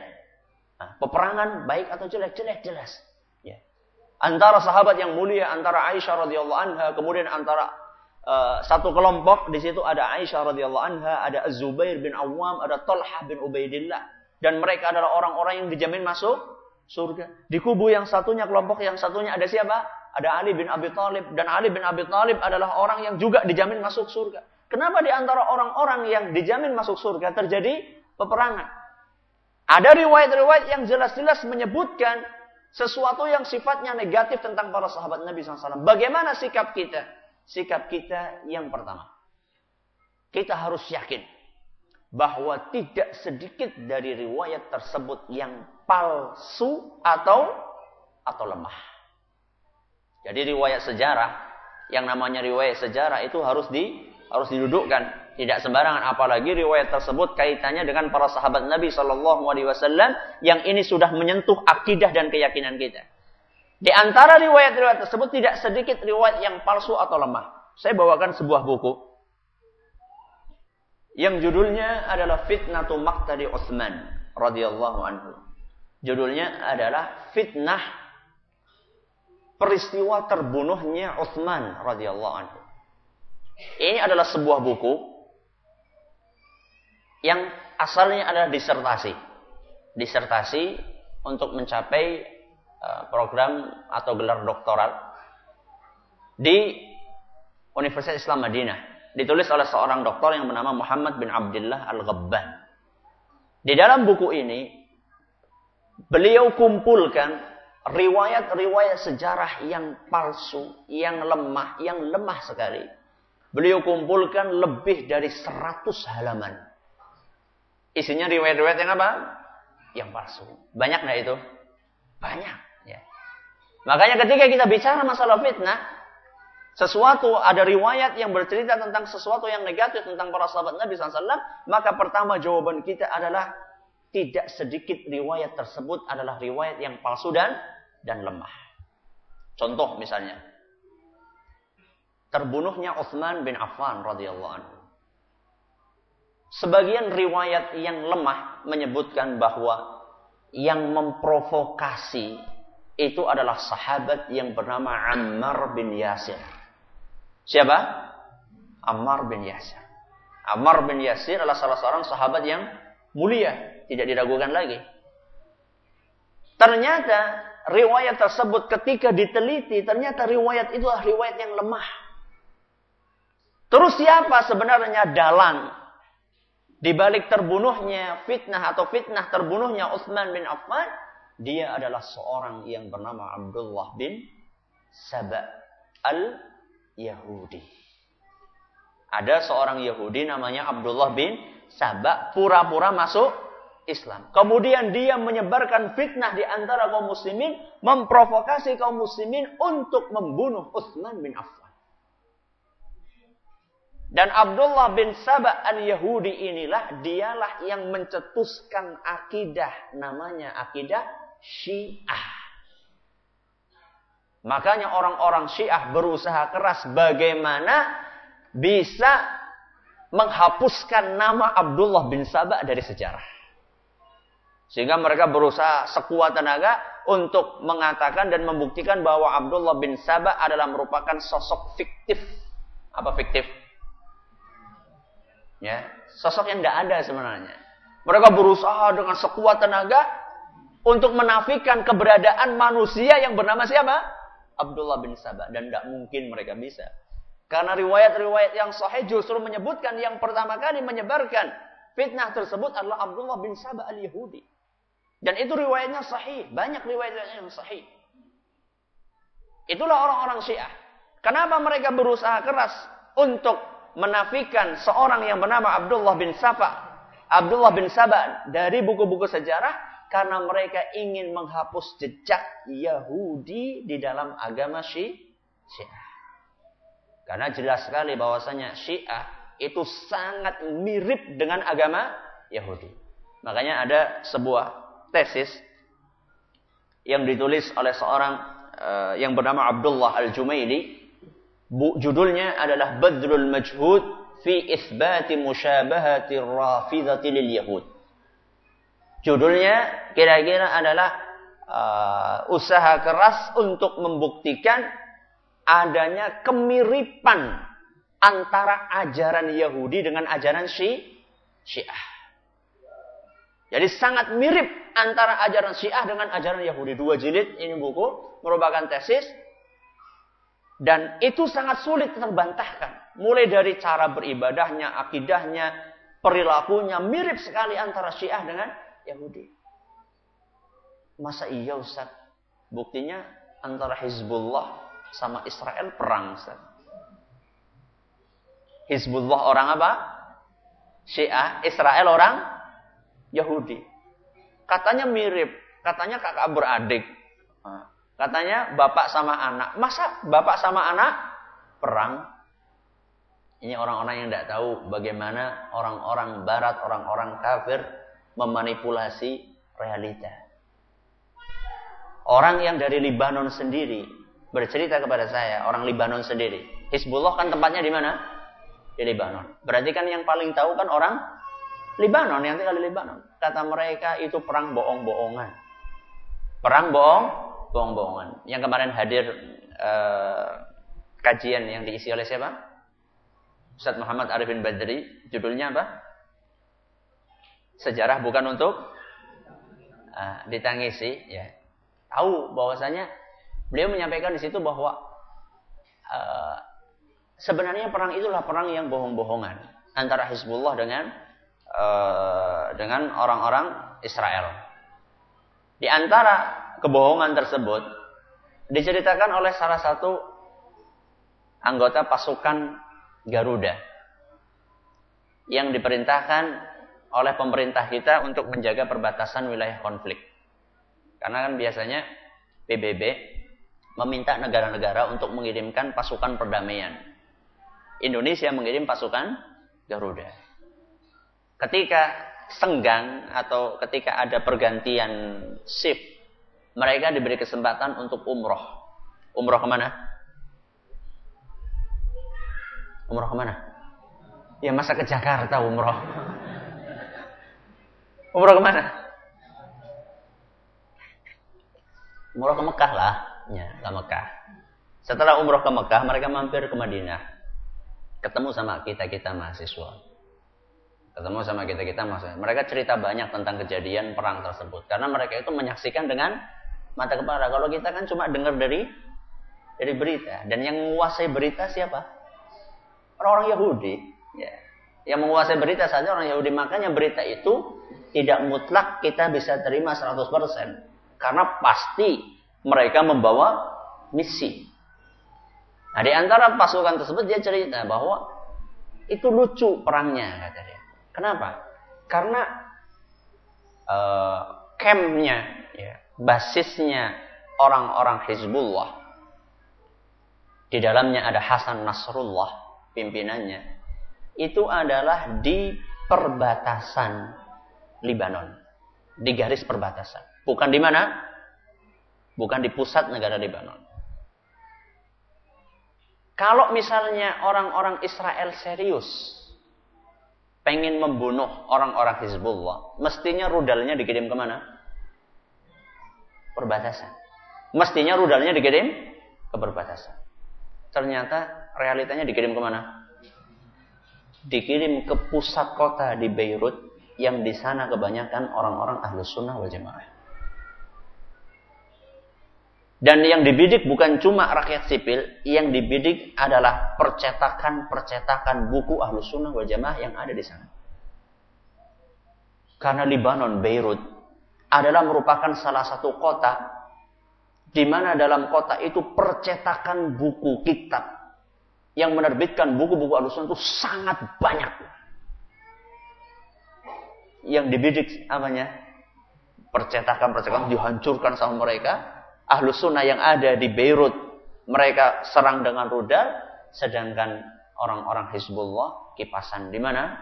Nah, peperangan baik atau jelek? Jelek jelas. Ya. Antara sahabat yang mulia, antara Aisyah radhiyallahu anha, kemudian antara uh, satu kelompok di situ ada Aisyah radhiyallahu anha, ada Zubair bin Awam, ada Talha bin Ubaidillah dan mereka adalah orang-orang yang dijamin masuk surga. Di kubu yang satunya kelompok yang satunya ada siapa? Ada Ali bin Abi Thalib dan Ali bin Abi Thalib adalah orang yang juga dijamin masuk surga. Kenapa di antara orang-orang yang dijamin masuk surga terjadi peperangan? Ada riwayat-riwayat yang jelas-jelas menyebutkan sesuatu yang sifatnya negatif tentang para sahabat Nabi SAW. Bagaimana sikap kita? Sikap kita yang pertama. Kita harus yakin bahwa tidak sedikit dari riwayat tersebut yang palsu atau atau lemah. Jadi riwayat sejarah yang namanya riwayat sejarah itu harus di harus didudukkan tidak sembarangan apalagi riwayat tersebut kaitannya dengan para sahabat Nabi Shallallahu Alaihi Wasallam yang ini sudah menyentuh akidah dan keyakinan kita. Di antara riwayat-riwayat tersebut tidak sedikit riwayat yang palsu atau lemah. Saya bawakan sebuah buku yang judulnya adalah Fitnatu Maqtadi Utsman radhiyallahu anhu. Judulnya adalah Fitnah peristiwa terbunuhnya Utsman radhiyallahu anhu. Ini adalah sebuah buku yang asalnya adalah disertasi. Disertasi untuk mencapai uh, program atau gelar doktoral di Universitas Islam Madinah. Ditulis oleh seorang doktor yang bernama Muhammad bin Abdullah Al-Ghabban. Di dalam buku ini, beliau kumpulkan riwayat-riwayat sejarah yang palsu, yang lemah, yang lemah sekali. Beliau kumpulkan lebih dari 100 halaman Isinya riwayat-riwayat yang apa? Yang palsu. Banyak nggak itu? Banyak. Ya. Makanya ketika kita bicara masalah fitnah, sesuatu ada riwayat yang bercerita tentang sesuatu yang negatif tentang para sahabat Nabi SAW, maka pertama jawaban kita adalah tidak sedikit riwayat tersebut adalah riwayat yang palsu dan dan lemah. Contoh misalnya, terbunuhnya Utsman bin Affan radhiyallahu anhu. Sebagian riwayat yang lemah menyebutkan bahwa yang memprovokasi itu adalah sahabat yang bernama Ammar bin Yasir. Siapa? Ammar bin Yasir. Ammar bin Yasir adalah salah seorang sahabat yang mulia, tidak diragukan lagi. Ternyata riwayat tersebut ketika diteliti, ternyata riwayat itu adalah riwayat yang lemah. Terus siapa sebenarnya dalang di balik terbunuhnya fitnah atau fitnah terbunuhnya Utsman bin Affan, dia adalah seorang yang bernama Abdullah bin Saba al-Yahudi. Ada seorang Yahudi namanya Abdullah bin Saba pura-pura masuk Islam. Kemudian dia menyebarkan fitnah di antara kaum muslimin, memprovokasi kaum muslimin untuk membunuh Utsman bin Affan. Dan Abdullah bin Sabah al-Yahudi inilah dialah yang mencetuskan akidah namanya akidah Syiah. Makanya orang-orang Syiah berusaha keras bagaimana bisa menghapuskan nama Abdullah bin Sabah dari sejarah. Sehingga mereka berusaha sekuat tenaga untuk mengatakan dan membuktikan bahwa Abdullah bin Sabah adalah merupakan sosok fiktif. Apa fiktif? Ya, sosok yang tidak ada sebenarnya. Mereka berusaha dengan sekuat tenaga untuk menafikan keberadaan manusia yang bernama siapa? Abdullah bin Sabah dan tidak mungkin mereka bisa. Karena riwayat-riwayat yang sahih justru menyebutkan yang pertama kali menyebarkan fitnah tersebut adalah Abdullah bin Sabah al-Yahudi. Dan itu riwayatnya sahih, banyak riwayat yang sahih. Itulah orang-orang Syiah. Kenapa mereka berusaha keras untuk menafikan seorang yang bernama Abdullah bin Safa, Abdullah bin Sabah dari buku-buku sejarah karena mereka ingin menghapus jejak Yahudi di dalam agama Syiah. Karena jelas sekali bahwasanya Syiah itu sangat mirip dengan agama Yahudi. Makanya ada sebuah tesis yang ditulis oleh seorang uh, yang bernama Abdullah Al-Jumaili judulnya adalah Badrul Majhud fi isbati musyabahati rafidhati lil Yahud. Judulnya kira-kira adalah uh, usaha keras untuk membuktikan adanya kemiripan antara ajaran Yahudi dengan ajaran Syiah. Jadi sangat mirip antara ajaran Syiah dengan ajaran Yahudi. Dua jilid ini buku merupakan tesis dan itu sangat sulit terbantahkan. Mulai dari cara beribadahnya, akidahnya, perilakunya mirip sekali antara Syiah dengan Yahudi. Masa iya Ustaz? Buktinya antara Hizbullah sama Israel perang Ustaz. Hizbullah orang apa? Syiah, Israel orang Yahudi. Katanya mirip, katanya kakak beradik. Katanya bapak sama anak. Masa bapak sama anak perang? Ini orang-orang yang tidak tahu bagaimana orang-orang barat, orang-orang kafir memanipulasi realita. Orang yang dari Libanon sendiri bercerita kepada saya, orang Libanon sendiri. Hizbullah kan tempatnya di mana? Di Libanon. Berarti kan yang paling tahu kan orang Libanon yang tinggal di Libanon. Kata mereka itu perang bohong-bohongan. Perang bohong, bohong-bohongan. Yang kemarin hadir eh, kajian yang diisi oleh siapa? Ustaz Muhammad Arifin Badri. Judulnya apa? Sejarah bukan untuk uh, ditangisi. Ya. Tahu bahwasanya beliau menyampaikan di situ bahwa uh, sebenarnya perang itulah perang yang bohong-bohongan antara Hizbullah dengan Eh, dengan orang-orang Israel. Di antara kebohongan tersebut diceritakan oleh salah satu anggota pasukan Garuda yang diperintahkan oleh pemerintah kita untuk menjaga perbatasan wilayah konflik. Karena kan biasanya PBB meminta negara-negara untuk mengirimkan pasukan perdamaian. Indonesia mengirim pasukan Garuda ketika senggang atau ketika ada pergantian shift, mereka diberi kesempatan untuk umroh. Umroh ke mana? Umroh ke mana? Ya masa ke Jakarta umroh. Umroh ke mana? Umroh ke Mekah lah. Ya, ke Mekah. Setelah umroh ke Mekah, mereka mampir ke Madinah. Ketemu sama kita-kita mahasiswa ketemu sama kita kita maksudnya. Mereka cerita banyak tentang kejadian perang tersebut. Karena mereka itu menyaksikan dengan mata kepala. Kalau kita kan cuma dengar dari dari berita. Dan yang menguasai berita siapa? Orang-orang Yahudi. Ya. Yang menguasai berita saja orang Yahudi. Makanya berita itu tidak mutlak kita bisa terima 100% karena pasti mereka membawa misi. Nah di antara pasukan tersebut dia cerita bahwa itu lucu perangnya kata Kenapa? Karena uh, campnya, ya, basisnya orang-orang Hizbullah. Di dalamnya ada Hasan Nasrullah, pimpinannya. Itu adalah di perbatasan Libanon. Di garis perbatasan. Bukan di mana? Bukan di pusat negara Libanon. Kalau misalnya orang-orang Israel serius pengen membunuh orang-orang Hizbullah, mestinya rudalnya dikirim ke mana? Perbatasan. Mestinya rudalnya dikirim ke perbatasan. Ternyata realitanya dikirim ke mana? Dikirim ke pusat kota di Beirut yang di sana kebanyakan orang-orang ahlus sunnah wal jamaah. Dan yang dibidik bukan cuma rakyat sipil, yang dibidik adalah percetakan-percetakan buku ahlu sunnah wal jamaah yang ada di sana. Karena Libanon, Beirut, adalah merupakan salah satu kota di mana dalam kota itu percetakan buku kitab yang menerbitkan buku-buku ahlu sunnah itu sangat banyak. Yang dibidik apanya? Percetakan-percetakan dihancurkan sama mereka ahlu sunnah yang ada di Beirut. Mereka serang dengan rudal sedangkan orang-orang Hizbullah kipasan di mana?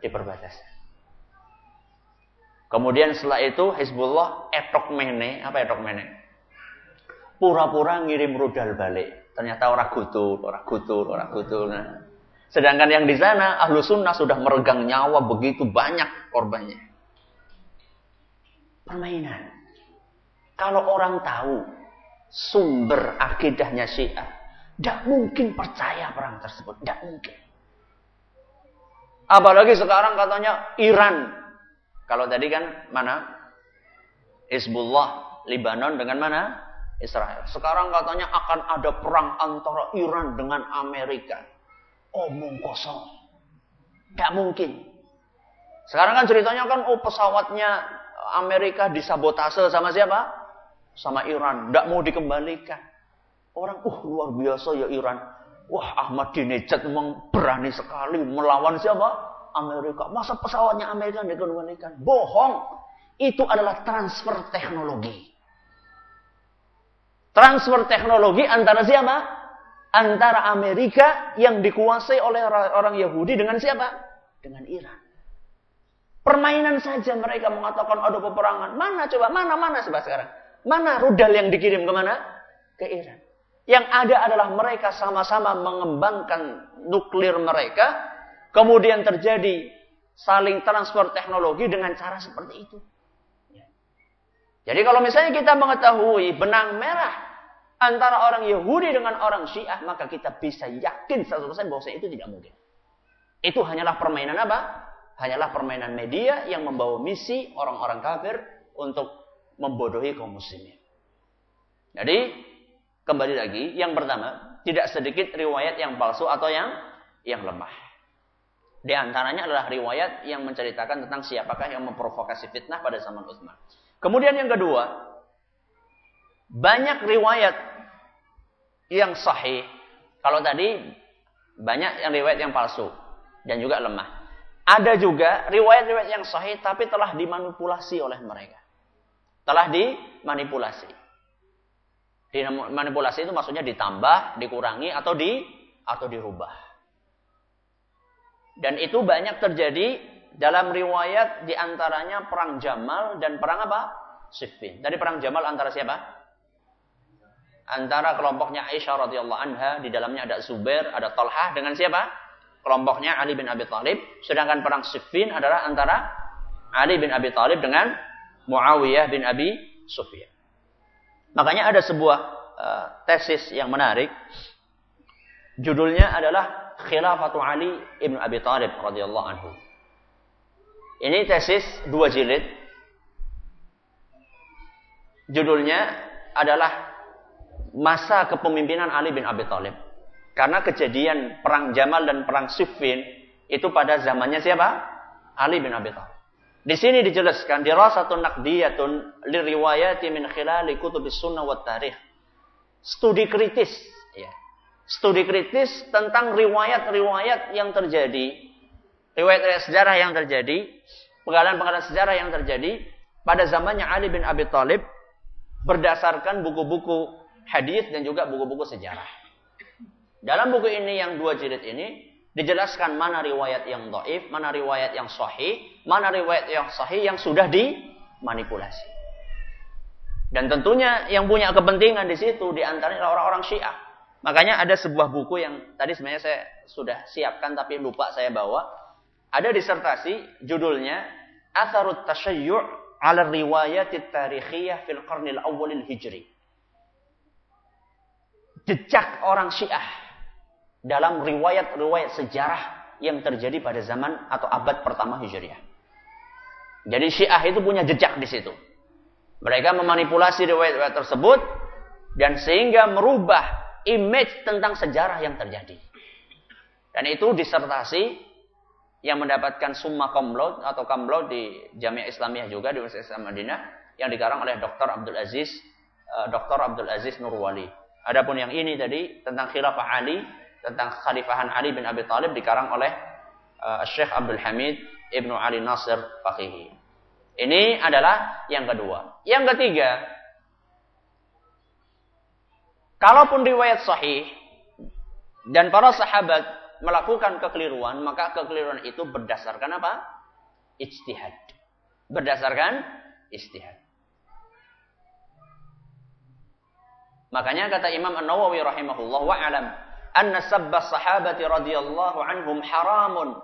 Di perbatasan. Kemudian setelah itu Hizbullah etok mene. Apa etok mene? Pura-pura ngirim rudal balik. Ternyata orang gutul orang gutul orang gutul nah. sedangkan yang di sana ahlu sunnah sudah meregang nyawa begitu banyak korbannya. Permainan kalau orang tahu sumber akidahnya Syiah, Tidak mungkin percaya perang tersebut. Tidak mungkin. Apalagi sekarang katanya Iran. Kalau tadi kan mana? Hizbullah, Libanon dengan mana? Israel. Sekarang katanya akan ada perang antara Iran dengan Amerika. Omong kosong. Tidak mungkin. Sekarang kan ceritanya kan oh pesawatnya Amerika disabotase sama siapa? Sama Iran. Tidak mau dikembalikan. Orang, uh luar biasa ya Iran. Wah Ahmadinejad memang berani sekali melawan siapa? Amerika. Masa pesawatnya Amerika dikembalikan? Bohong. Itu adalah transfer teknologi. Transfer teknologi antara siapa? Antara Amerika yang dikuasai oleh orang Yahudi dengan siapa? Dengan Iran. Permainan saja mereka mengatakan ada peperangan. Mana coba? Mana mana sebab sekarang? Mana rudal yang dikirim ke mana? Ke Iran. Yang ada adalah mereka sama-sama mengembangkan nuklir mereka. Kemudian terjadi saling transfer teknologi dengan cara seperti itu. Jadi kalau misalnya kita mengetahui benang merah antara orang Yahudi dengan orang Syiah, maka kita bisa yakin 100% bahwa itu tidak mungkin. Itu hanyalah permainan apa? Hanyalah permainan media yang membawa misi orang-orang kafir untuk membodohi kaum muslimin. Jadi, kembali lagi, yang pertama, tidak sedikit riwayat yang palsu atau yang yang lemah. Di antaranya adalah riwayat yang menceritakan tentang siapakah yang memprovokasi fitnah pada zaman Utsman. Kemudian yang kedua, banyak riwayat yang sahih. Kalau tadi banyak yang riwayat yang palsu dan juga lemah. Ada juga riwayat-riwayat yang sahih tapi telah dimanipulasi oleh mereka. Telah dimanipulasi. Dimanipulasi itu maksudnya ditambah, dikurangi atau di atau dirubah. Dan itu banyak terjadi dalam riwayat di antaranya perang Jamal dan perang apa? Siffin. Dari perang Jamal antara siapa? antara kelompoknya Aisyah radhiyallahu anha di dalamnya ada Zubair, ada Talha dengan siapa? Kelompoknya Ali bin Abi Thalib. Sedangkan perang Siffin adalah antara Ali bin Abi Thalib dengan Muawiyah bin Abi Sufyan. Makanya ada sebuah uh, tesis yang menarik. Judulnya adalah Khilafatu Ali bin Abi Thalib radhiyallahu anhu. Ini tesis dua jilid. Judulnya adalah masa kepemimpinan Ali bin Abi Thalib. Karena kejadian perang Jamal dan perang Siffin itu pada zamannya siapa? Ali bin Abi Thalib. Di sini dijelaskan dirasatun naqdiyatun liriwayati min khilali kutubis sunnah wa tarikh. Studi kritis, ya. Studi kritis tentang riwayat-riwayat yang terjadi, riwayat-riwayat sejarah yang terjadi, pengalaman-pengalaman sejarah yang terjadi pada zamannya Ali bin Abi Thalib berdasarkan buku-buku hadis dan juga buku-buku sejarah. Dalam buku ini yang dua jilid ini dijelaskan mana riwayat yang doif, mana riwayat yang sahih, mana riwayat yang sahih yang sudah dimanipulasi. Dan tentunya yang punya kepentingan di situ di antaranya orang-orang Syiah. Makanya ada sebuah buku yang tadi sebenarnya saya sudah siapkan tapi lupa saya bawa. Ada disertasi judulnya Atharut Tasyayyu' ala riwayat tarikhiyah fil qarnil awwalil hijri jejak orang Syiah dalam riwayat-riwayat sejarah yang terjadi pada zaman atau abad pertama Hijriah. Jadi Syiah itu punya jejak di situ. Mereka memanipulasi riwayat-riwayat tersebut dan sehingga merubah image tentang sejarah yang terjadi. Dan itu disertasi yang mendapatkan summa komlot atau kamlot di Jamiah Islamiyah juga di Universitas Islam Madinah yang dikarang oleh Dr. Abdul Aziz eh, Dr. Abdul Aziz Nurwali. Adapun yang ini tadi tentang khilafah Ali, tentang khalifahan Ali bin Abi Thalib dikarang oleh uh, Syekh Abdul Hamid Ibnu Ali Nasir Faqihi. Ini adalah yang kedua. Yang ketiga, kalaupun riwayat sahih dan para sahabat melakukan kekeliruan, maka kekeliruan itu berdasarkan apa? Ijtihad. Berdasarkan istihad. Makanya kata Imam An-Nawawi rahimahullah wa alam anna sabba sahabati radhiyallahu anhum haramun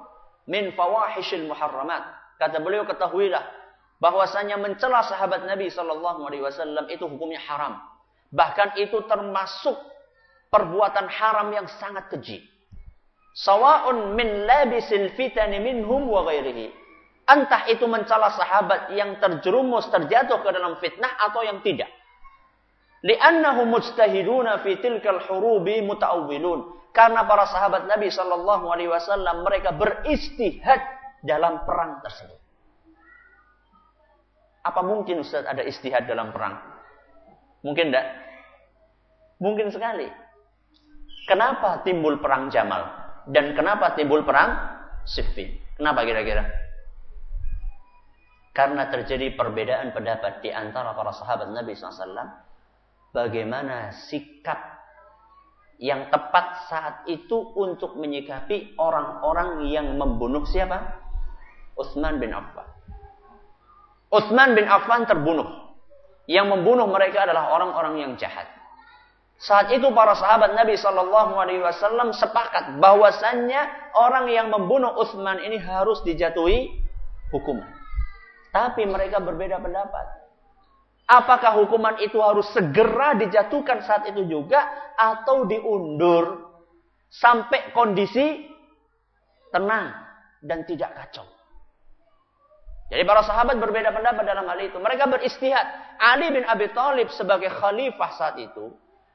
min fawahishil muharramat. Kata beliau ketahuilah bahwasanya mencela sahabat Nabi sallallahu alaihi wasallam itu hukumnya haram. Bahkan itu termasuk perbuatan haram yang sangat keji. Sawa'un min labisil fitani minhum wa ghairihi. Entah itu mencela sahabat yang terjerumus, terjatuh ke dalam fitnah atau yang tidak. Li'annahum mujtahiduna fi tilkal hurubi muta'awwilun. Karena para sahabat Nabi Shallallahu Alaihi Wasallam mereka beristihad dalam perang tersebut. Apa mungkin Ustaz ada istihad dalam perang? Mungkin tidak? Mungkin sekali. Kenapa timbul perang Jamal? Dan kenapa timbul perang Siffin? Kenapa kira-kira? Karena terjadi perbedaan pendapat di antara para sahabat Nabi SAW. Bagaimana sikap yang tepat saat itu untuk menyikapi orang-orang yang membunuh siapa? Utsman bin Affan. Utsman bin Affan terbunuh. Yang membunuh mereka adalah orang-orang yang jahat. Saat itu para sahabat Nabi Shallallahu Alaihi Wasallam sepakat bahwasannya orang yang membunuh Utsman ini harus dijatuhi hukuman. Tapi mereka berbeda pendapat. Apakah hukuman itu harus segera dijatuhkan saat itu juga atau diundur sampai kondisi tenang dan tidak kacau? Jadi para sahabat berbeda pendapat dalam hal itu. Mereka beristihad. Ali bin Abi Thalib sebagai khalifah saat itu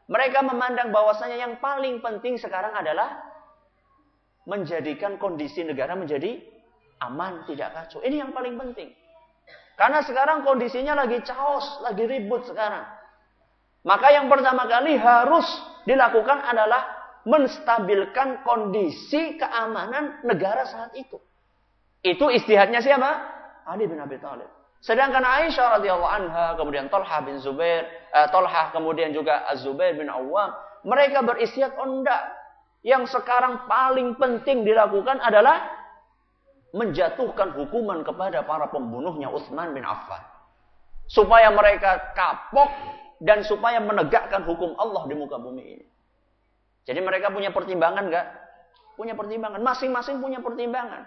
mereka memandang bahwasanya yang paling penting sekarang adalah menjadikan kondisi negara menjadi aman, tidak kacau. Ini yang paling penting. Karena sekarang kondisinya lagi chaos, lagi ribut sekarang. Maka yang pertama kali harus dilakukan adalah menstabilkan kondisi keamanan negara saat itu. Itu istihadnya siapa? Ali bin Abi Thalib. Sedangkan Aisyah radhiyallahu anha, kemudian Talha bin Zubair, eh, Talha kemudian juga Az-Zubair bin Awam, mereka berisiat oh enggak. Yang sekarang paling penting dilakukan adalah menjatuhkan hukuman kepada para pembunuhnya Utsman bin Affan. Supaya mereka kapok dan supaya menegakkan hukum Allah di muka bumi ini. Jadi mereka punya pertimbangan enggak? Punya pertimbangan. Masing-masing punya pertimbangan.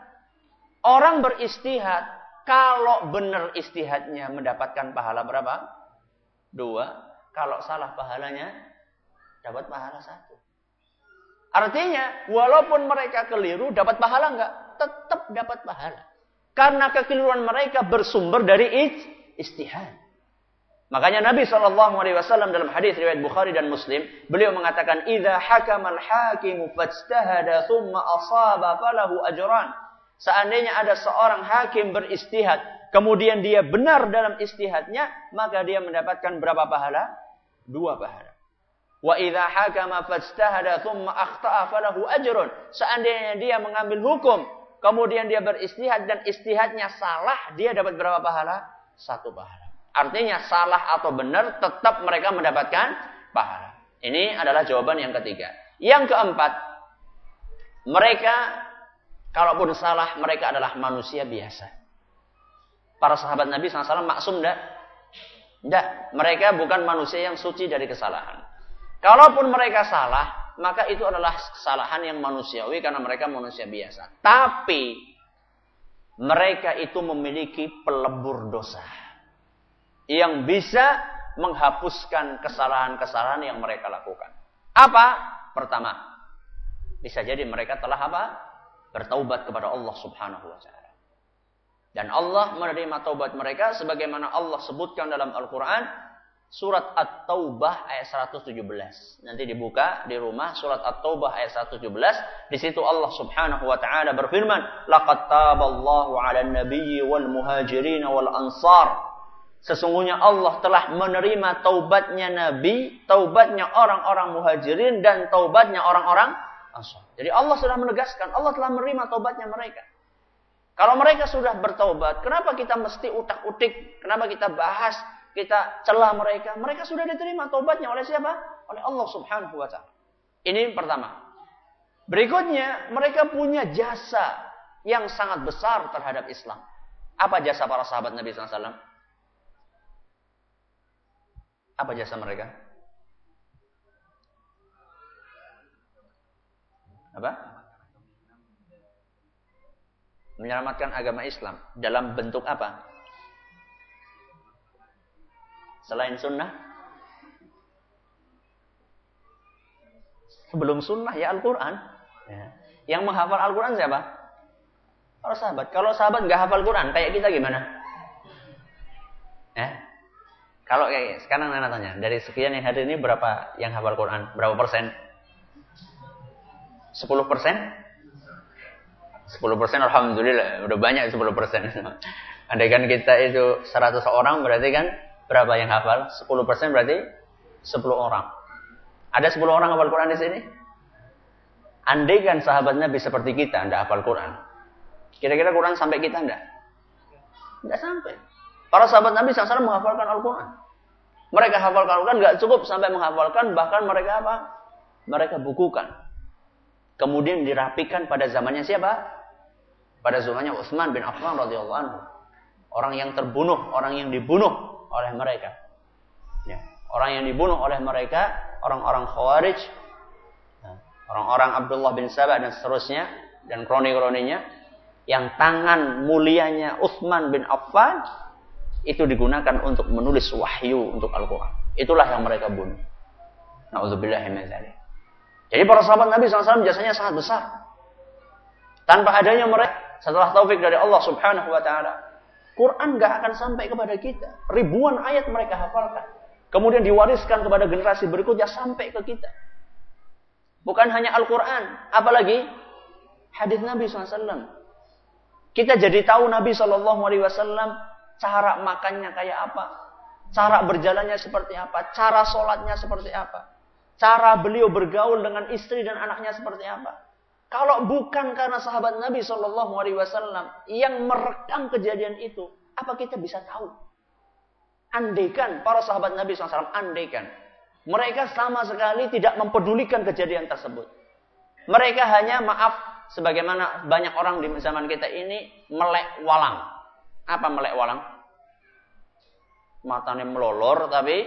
Orang beristihad kalau benar istihadnya mendapatkan pahala berapa? Dua. Kalau salah pahalanya dapat pahala satu. Artinya, walaupun mereka keliru, dapat pahala enggak? Tetap dapat pahala. Karena kekeliruan mereka bersumber dari istihad. Makanya Nabi SAW dalam hadis riwayat Bukhari dan Muslim, beliau mengatakan, "Idza hakamal hakimu fajtahada thumma asaba falahu ajran." Seandainya ada seorang hakim beristihad, kemudian dia benar dalam istihadnya, maka dia mendapatkan berapa pahala? Dua pahala. Wa idza hakama fajtahada thumma akhta'a falahu ajrun. Seandainya dia mengambil hukum, kemudian dia beristihad dan istihadnya salah, dia dapat berapa pahala? Satu pahala. Artinya salah atau benar tetap mereka mendapatkan pahala. Ini adalah jawaban yang ketiga. Yang keempat, mereka Kalaupun salah, mereka adalah manusia biasa. Para sahabat Nabi SAW maksum enggak? Enggak. Mereka bukan manusia yang suci dari kesalahan. Kalaupun mereka salah, maka itu adalah kesalahan yang manusiawi karena mereka manusia biasa. Tapi mereka itu memiliki pelebur dosa yang bisa menghapuskan kesalahan-kesalahan yang mereka lakukan. Apa? Pertama, bisa jadi mereka telah apa? Bertaubat kepada Allah Subhanahu wa taala. Dan Allah menerima taubat mereka sebagaimana Allah sebutkan dalam Al-Qur'an surat At-Taubah ayat 117. Nanti dibuka di rumah surat At-Taubah ayat 117. Di situ Allah Subhanahu wa taala berfirman, "Laqad taballahu 'alan nabiyyi wal muhajirin wal ansar." Sesungguhnya Allah telah menerima taubatnya Nabi, taubatnya orang-orang muhajirin dan taubatnya orang-orang ansar. Jadi Allah sudah menegaskan, Allah telah menerima taubatnya mereka. Kalau mereka sudah bertaubat, kenapa kita mesti utak-utik? Kenapa kita bahas, kita celah mereka? Mereka sudah diterima taubatnya oleh siapa? Oleh Allah Subhanahu wa taala. Ini pertama. Berikutnya, mereka punya jasa yang sangat besar terhadap Islam. Apa jasa para sahabat Nabi SAW? Apa jasa mereka? apa? Menyelamatkan agama Islam dalam bentuk apa? Selain sunnah? Sebelum sunnah ya Al-Quran. Ya. Yang menghafal Al-Quran siapa? Para sahabat. Kalau sahabat nggak hafal Quran, kayak kita gimana? Ya. Kalau kayak sekarang Nana tanya, dari sekian yang hadir ini berapa yang hafal Quran? Berapa persen? 10 persen? 10 persen Alhamdulillah, udah banyak 10 persen. Andaikan kita itu 100 orang, berarti kan berapa yang hafal? 10 persen berarti 10 orang. Ada 10 orang hafal Quran di sini? Andaikan sahabat Nabi seperti kita, anda hafal Quran. Kira-kira Quran sampai kita enggak? Enggak sampai. Para sahabat Nabi SAW menghafalkan Al-Quran. Mereka hafalkan Al-Quran nggak cukup sampai menghafalkan, bahkan mereka apa? Mereka bukukan. Kemudian dirapikan pada zamannya siapa? Pada zamannya Utsman bin Affan radhiyallahu anhu. Orang yang terbunuh, orang yang dibunuh oleh mereka. Ya. Orang yang dibunuh oleh mereka, orang-orang Khawarij, ya. orang-orang Abdullah bin Sabah dan seterusnya, dan kroni-kroninya, yang tangan mulianya Utsman bin Affan itu digunakan untuk menulis wahyu untuk Al-Quran. Itulah yang mereka bunuh. Nauzubillah Jadi para sahabat Nabi SAW jasanya sangat besar. Tanpa adanya mereka, setelah taufik dari Allah Subhanahu wa Ta'ala, Quran gak akan sampai kepada kita. Ribuan ayat mereka hafalkan. Kemudian diwariskan kepada generasi berikutnya sampai ke kita. Bukan hanya Al-Quran, apalagi hadis Nabi SAW. Kita jadi tahu Nabi Shallallahu Alaihi Wasallam cara makannya kayak apa, cara berjalannya seperti apa, cara sholatnya seperti apa, cara beliau bergaul dengan istri dan anaknya seperti apa. Kalau bukan karena sahabat Nabi Shallallahu Alaihi Wasallam yang merekam kejadian itu, apa kita bisa tahu? Andaikan para sahabat Nabi SAW, andaikan mereka sama sekali tidak mempedulikan kejadian tersebut. Mereka hanya maaf, sebagaimana banyak orang di zaman kita ini melek walang. Apa melek walang? Matanya melolor tapi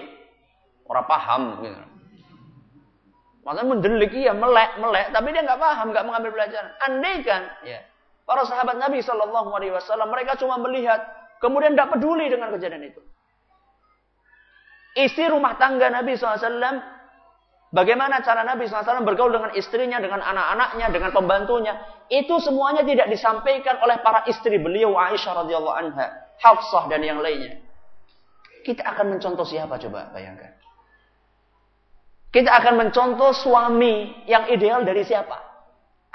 orang paham gitu. Matanya mendelik ya melek melek tapi dia nggak paham nggak mengambil pelajaran. Andaikan ya para sahabat Nabi Shallallahu Alaihi Wasallam mereka cuma melihat kemudian tidak peduli dengan kejadian itu. Isi rumah tangga Nabi SAW Bagaimana cara Nabi SAW bergaul dengan istrinya, dengan anak-anaknya, dengan pembantunya. Itu semuanya tidak disampaikan oleh para istri beliau Aisyah radhiyallahu anha, Hafsah dan yang lainnya. Kita akan mencontoh siapa coba bayangkan. Kita akan mencontoh suami yang ideal dari siapa?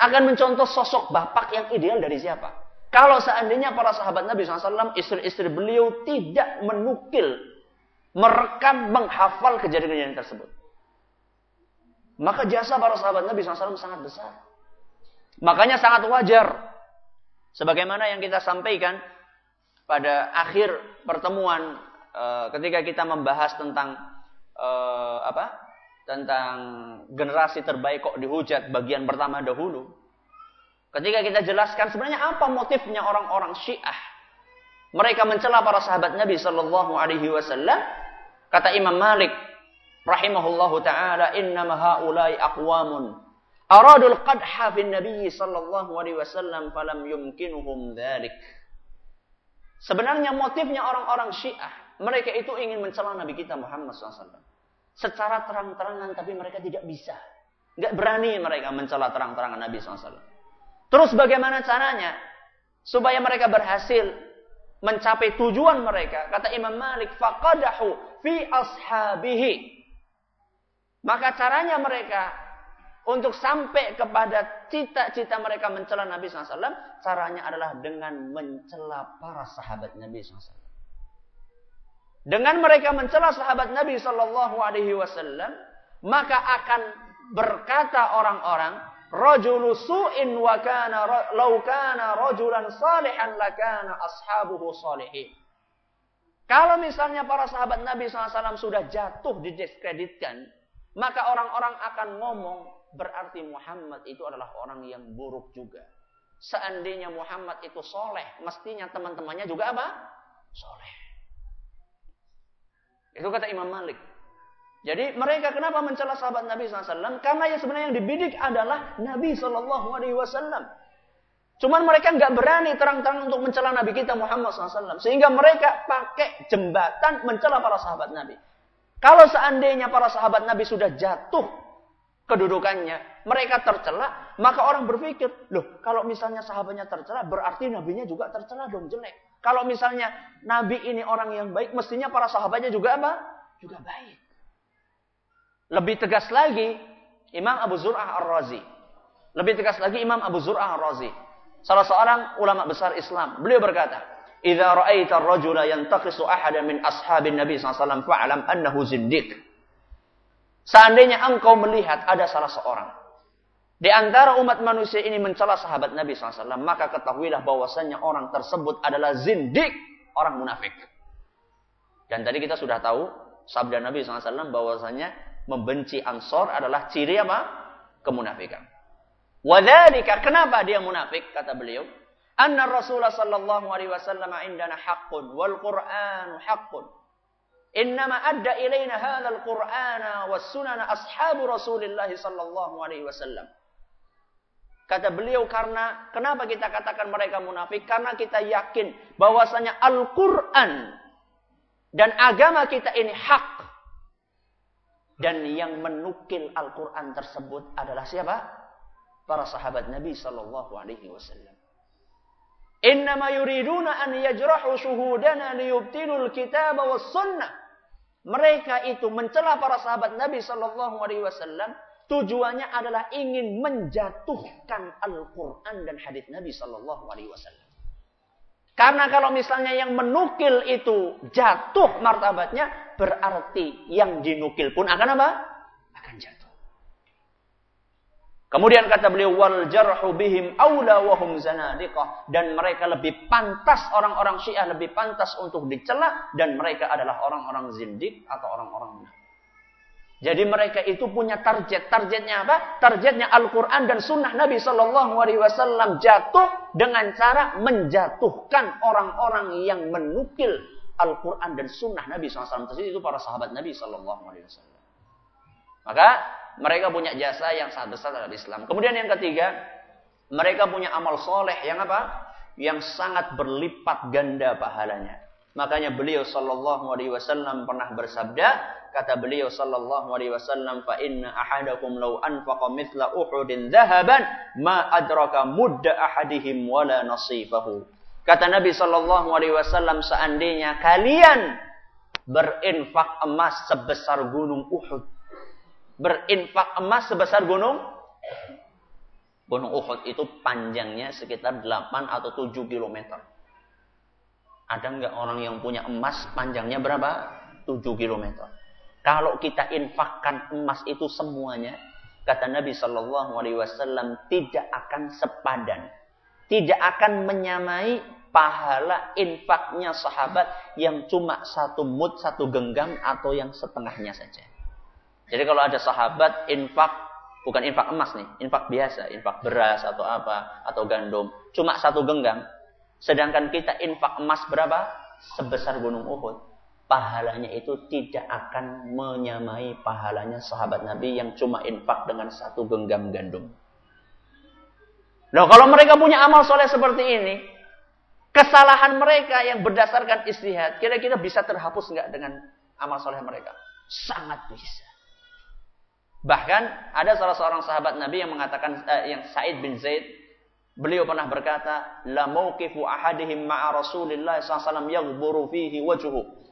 Akan mencontoh sosok bapak yang ideal dari siapa? Kalau seandainya para sahabat Nabi SAW, istri-istri beliau tidak menukil, merekam, menghafal kejadian-kejadian tersebut. Maka jasa para sahabat Nabi SAW sangat besar. Makanya sangat wajar. Sebagaimana yang kita sampaikan pada akhir pertemuan e, ketika kita membahas tentang e, apa? Tentang generasi terbaik kok dihujat bagian pertama dahulu. Ketika kita jelaskan sebenarnya apa motifnya orang-orang Syiah. Mereka mencela para sahabat Nabi Shallallahu Alaihi Wasallam. Kata Imam Malik rahimahullahu taala innama haula'i aqwamun aradul qadha fin nabiy sallallahu alaihi wasallam falam yumkinuhum dzalik Sebenarnya motifnya orang-orang Syiah, mereka itu ingin mencela Nabi kita Muhammad SAW. Secara terang-terangan, tapi mereka tidak bisa. Nggak berani mereka mencela terang-terangan Nabi SAW. Terus bagaimana caranya? Supaya mereka berhasil mencapai tujuan mereka. Kata Imam Malik, faqadahu fi ashabihi. Maka caranya mereka untuk sampai kepada cita-cita mereka mencela Nabi SAW, caranya adalah dengan mencela para sahabat Nabi SAW. Dengan mereka mencela sahabat Nabi Shallallahu Alaihi Wasallam, maka akan berkata orang-orang, rajulu su'in wa kana law kana rajulan salihan lakana ashabuhu salihin. Kalau misalnya para sahabat Nabi SAW sudah jatuh didiskreditkan, maka orang-orang akan ngomong berarti Muhammad itu adalah orang yang buruk juga. Seandainya Muhammad itu soleh, mestinya teman-temannya juga apa? Soleh. Itu kata Imam Malik. Jadi mereka kenapa mencela sahabat Nabi SAW? Karena yang sebenarnya yang dibidik adalah Nabi SAW. Cuman mereka nggak berani terang-terang untuk mencela Nabi kita Muhammad SAW. Sehingga mereka pakai jembatan mencela para sahabat Nabi. Kalau seandainya para sahabat Nabi sudah jatuh kedudukannya, mereka tercela, maka orang berpikir, loh kalau misalnya sahabatnya tercela, berarti nabinya juga tercela dong jelek. Kalau misalnya nabi ini orang yang baik, mestinya para sahabatnya juga apa? Juga baik. Lebih tegas lagi, Imam Abu Zur'ah Ar-Razi. Lebih tegas lagi Imam Abu Zur'ah Ar-Razi. Salah seorang ulama besar Islam. Beliau berkata, "Idza ra'aita ar-rajula yantaqisu ahadan min ashabin Nabi SAW fa'lam annahu zindiq." Seandainya engkau melihat ada salah seorang di antara umat manusia ini mencela sahabat Nabi SAW, maka ketahuilah bahwasannya orang tersebut adalah zindik, orang munafik. Dan tadi kita sudah tahu sabda Nabi SAW bahwasanya membenci Ansor adalah ciri apa? Kemunafikan. Wadhalika, kenapa dia munafik? Kata beliau. Anna Rasulullah sallallahu alaihi wasallam indana haqqun wal Qur'an haqqun. Innama adda ilaina hadzal Qur'ana was sunana ashabu Rasulillah sallallahu alaihi wasallam. Kata beliau karena kenapa kita katakan mereka munafik? Karena kita yakin bahwasanya Al-Qur'an dan agama kita ini hak. Dan yang menukil Al-Qur'an tersebut adalah siapa? para sahabat Nabi sallallahu alaihi wasallam. Innama yuriduna an yajrahu syuhudana liyubtilul kitab was sunnah. Mereka itu mencela para sahabat Nabi sallallahu alaihi wasallam tujuannya adalah ingin menjatuhkan Al-Qur'an dan hadis Nabi sallallahu alaihi wasallam. Karena kalau misalnya yang menukil itu jatuh martabatnya, berarti yang dinukil pun akan apa? Akan jatuh. Kemudian kata beliau wal jarhu bihim aula wa hum zanadiqah dan mereka lebih pantas orang-orang Syiah lebih pantas untuk dicela dan mereka adalah orang-orang zindik atau orang-orang munafik. Jadi mereka itu punya target. Targetnya apa? Targetnya Al-Quran dan Sunnah Nabi Shallallahu Alaihi Wasallam jatuh dengan cara menjatuhkan orang-orang yang menukil Al-Quran dan Sunnah Nabi SAW. Itu para sahabat Nabi Shallallahu Alaihi Wasallam. Maka mereka punya jasa yang sangat besar dalam Islam. Kemudian yang ketiga, mereka punya amal soleh yang apa? Yang sangat berlipat ganda pahalanya. Makanya beliau sallallahu alaihi wasallam pernah bersabda, kata beliau sallallahu alaihi wasallam, "Fa inna ahadakum law anfaqa mithla Uhudin dhahaban ma adraka mudda ahadihim wala nasifahu." Kata Nabi sallallahu alaihi wasallam, seandainya kalian berinfak emas sebesar gunung Uhud, berinfak emas sebesar gunung Gunung Uhud itu panjangnya sekitar 8 atau 7 km. Ada nggak orang yang punya emas panjangnya berapa? 7 km. Kalau kita infakkan emas itu semuanya, kata Nabi Shallallahu Alaihi Wasallam tidak akan sepadan, tidak akan menyamai pahala infaknya sahabat yang cuma satu mut, satu genggam atau yang setengahnya saja. Jadi kalau ada sahabat infak, bukan infak emas nih, infak biasa, infak beras atau apa, atau gandum, cuma satu genggam. Sedangkan kita infak emas berapa? Sebesar gunung Uhud. Pahalanya itu tidak akan menyamai pahalanya sahabat Nabi yang cuma infak dengan satu genggam gandum. Nah kalau mereka punya amal soleh seperti ini, kesalahan mereka yang berdasarkan istihad, kira-kira bisa terhapus nggak dengan amal soleh mereka? Sangat bisa. Bahkan ada salah seorang sahabat Nabi yang mengatakan eh, yang Said bin Zaid beliau pernah berkata la mauqifu ahadihim ma'a Rasulillah sallallahu yaghburu fihi wajhu.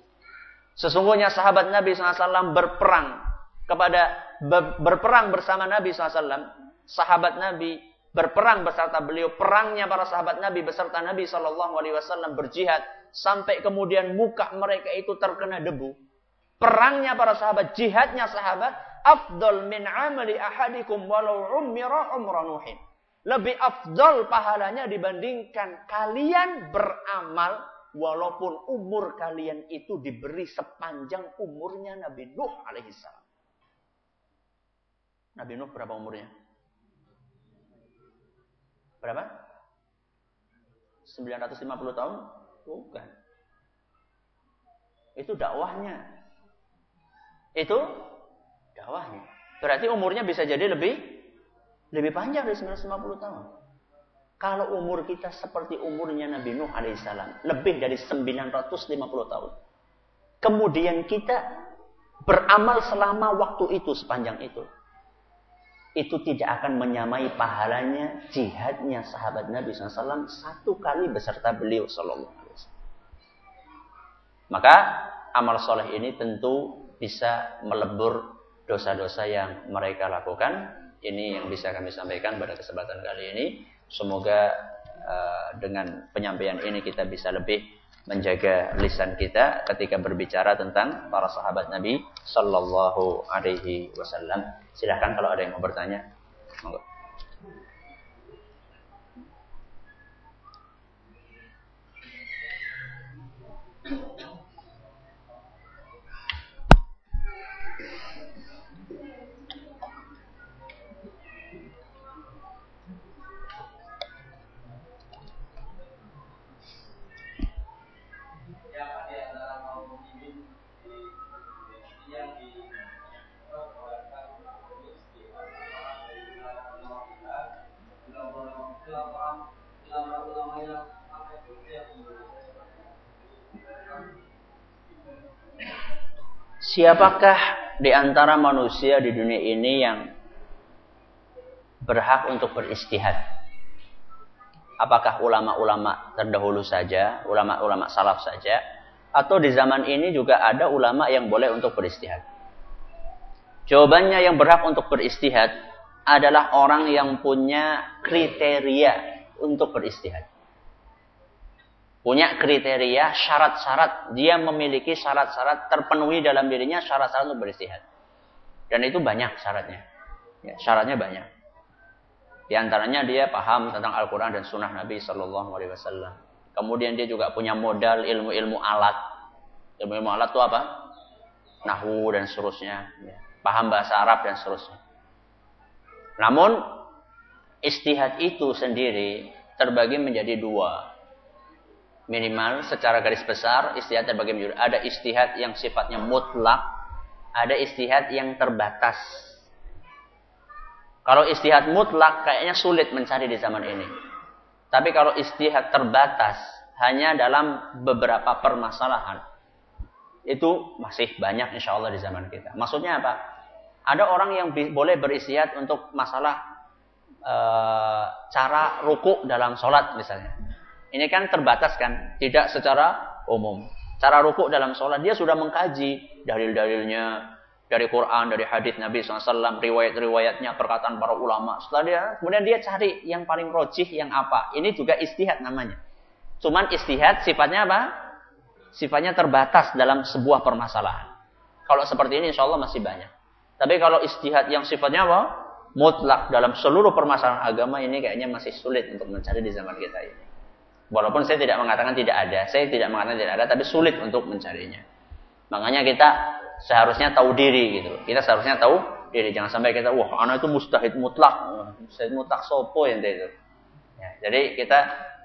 Sesungguhnya sahabat Nabi SAW berperang kepada berperang bersama Nabi SAW. Sahabat Nabi berperang beserta beliau. Perangnya para sahabat Nabi beserta Nabi SAW berjihad sampai kemudian muka mereka itu terkena debu. Perangnya para sahabat, jihadnya sahabat afdal min amali ahadikum walau umira umranuhin. Lebih afdal pahalanya dibandingkan kalian beramal walaupun umur kalian itu diberi sepanjang umurnya Nabi Nuh alaihissalam. Nabi Nuh berapa umurnya? Berapa? 950 tahun? Bukan. Itu dakwahnya. Itu dakwahnya. Berarti umurnya bisa jadi lebih lebih panjang dari 950 tahun. Kalau umur kita seperti umurnya Nabi Nuh alaihissalam, lebih dari 950 tahun. Kemudian kita beramal selama waktu itu sepanjang itu. itu tidak akan menyamai pahalanya jihadnya sahabat Nabi SAW satu kali beserta beliau Sallallahu Alaihi. Maka amal soleh ini tentu bisa melebur dosa-dosa yang mereka lakukan. Ini yang bisa kami sampaikan pada kesempatan kali ini. Semoga uh, dengan penyampaian ini kita bisa lebih menjaga lisan kita ketika berbicara tentang para sahabat Nabi Sallallahu Alaihi Wasallam. Silahkan kalau ada yang mau bertanya. Monggo. Siapakah di antara manusia di dunia ini yang berhak untuk beristihad? Apakah ulama-ulama terdahulu saja, ulama-ulama salaf saja, atau di zaman ini juga ada ulama yang boleh untuk beristihad? Jawabannya yang berhak untuk beristihad adalah orang yang punya kriteria untuk beristihad punya kriteria syarat-syarat. Dia memiliki syarat-syarat terpenuhi dalam dirinya syarat-syarat untuk beristihad. Dan itu banyak syaratnya. Ya, syaratnya banyak. Di antaranya dia paham tentang Al-Quran dan Sunnah Nabi Shallallahu Alaihi Wasallam. Kemudian dia juga punya modal ilmu-ilmu alat. Ilmu-ilmu alat itu apa? Nahu dan seterusnya. Ya. paham bahasa Arab dan seterusnya. Namun istihad itu sendiri terbagi menjadi dua minimal secara garis besar istihad terbagi menjadi ada istihad yang sifatnya mutlak, ada istihad yang terbatas. Kalau istihad mutlak kayaknya sulit mencari di zaman ini. Tapi kalau istihad terbatas hanya dalam beberapa permasalahan itu masih banyak insya Allah di zaman kita. Maksudnya apa? Ada orang yang boleh beristihad untuk masalah e, cara ruku dalam sholat misalnya ini kan terbatas kan, tidak secara umum. Cara rukuk dalam sholat dia sudah mengkaji dalil-dalilnya dari Quran, dari hadis Nabi SAW, riwayat-riwayatnya, perkataan para ulama. Setelah dia, kemudian dia cari yang paling rojih, yang apa. Ini juga istihad namanya. Cuman istihad sifatnya apa? Sifatnya terbatas dalam sebuah permasalahan. Kalau seperti ini insya Allah masih banyak. Tapi kalau istihad yang sifatnya apa? Mutlak dalam seluruh permasalahan agama ini kayaknya masih sulit untuk mencari di zaman kita ini. Walaupun saya tidak mengatakan tidak ada, saya tidak mengatakan tidak ada, tapi sulit untuk mencarinya. Makanya kita seharusnya tahu diri gitu. Kita seharusnya tahu diri. Jangan sampai kita, wah anak itu mustahid mutlak. Mustahid mutlak sopo yang itu. Ya, jadi kita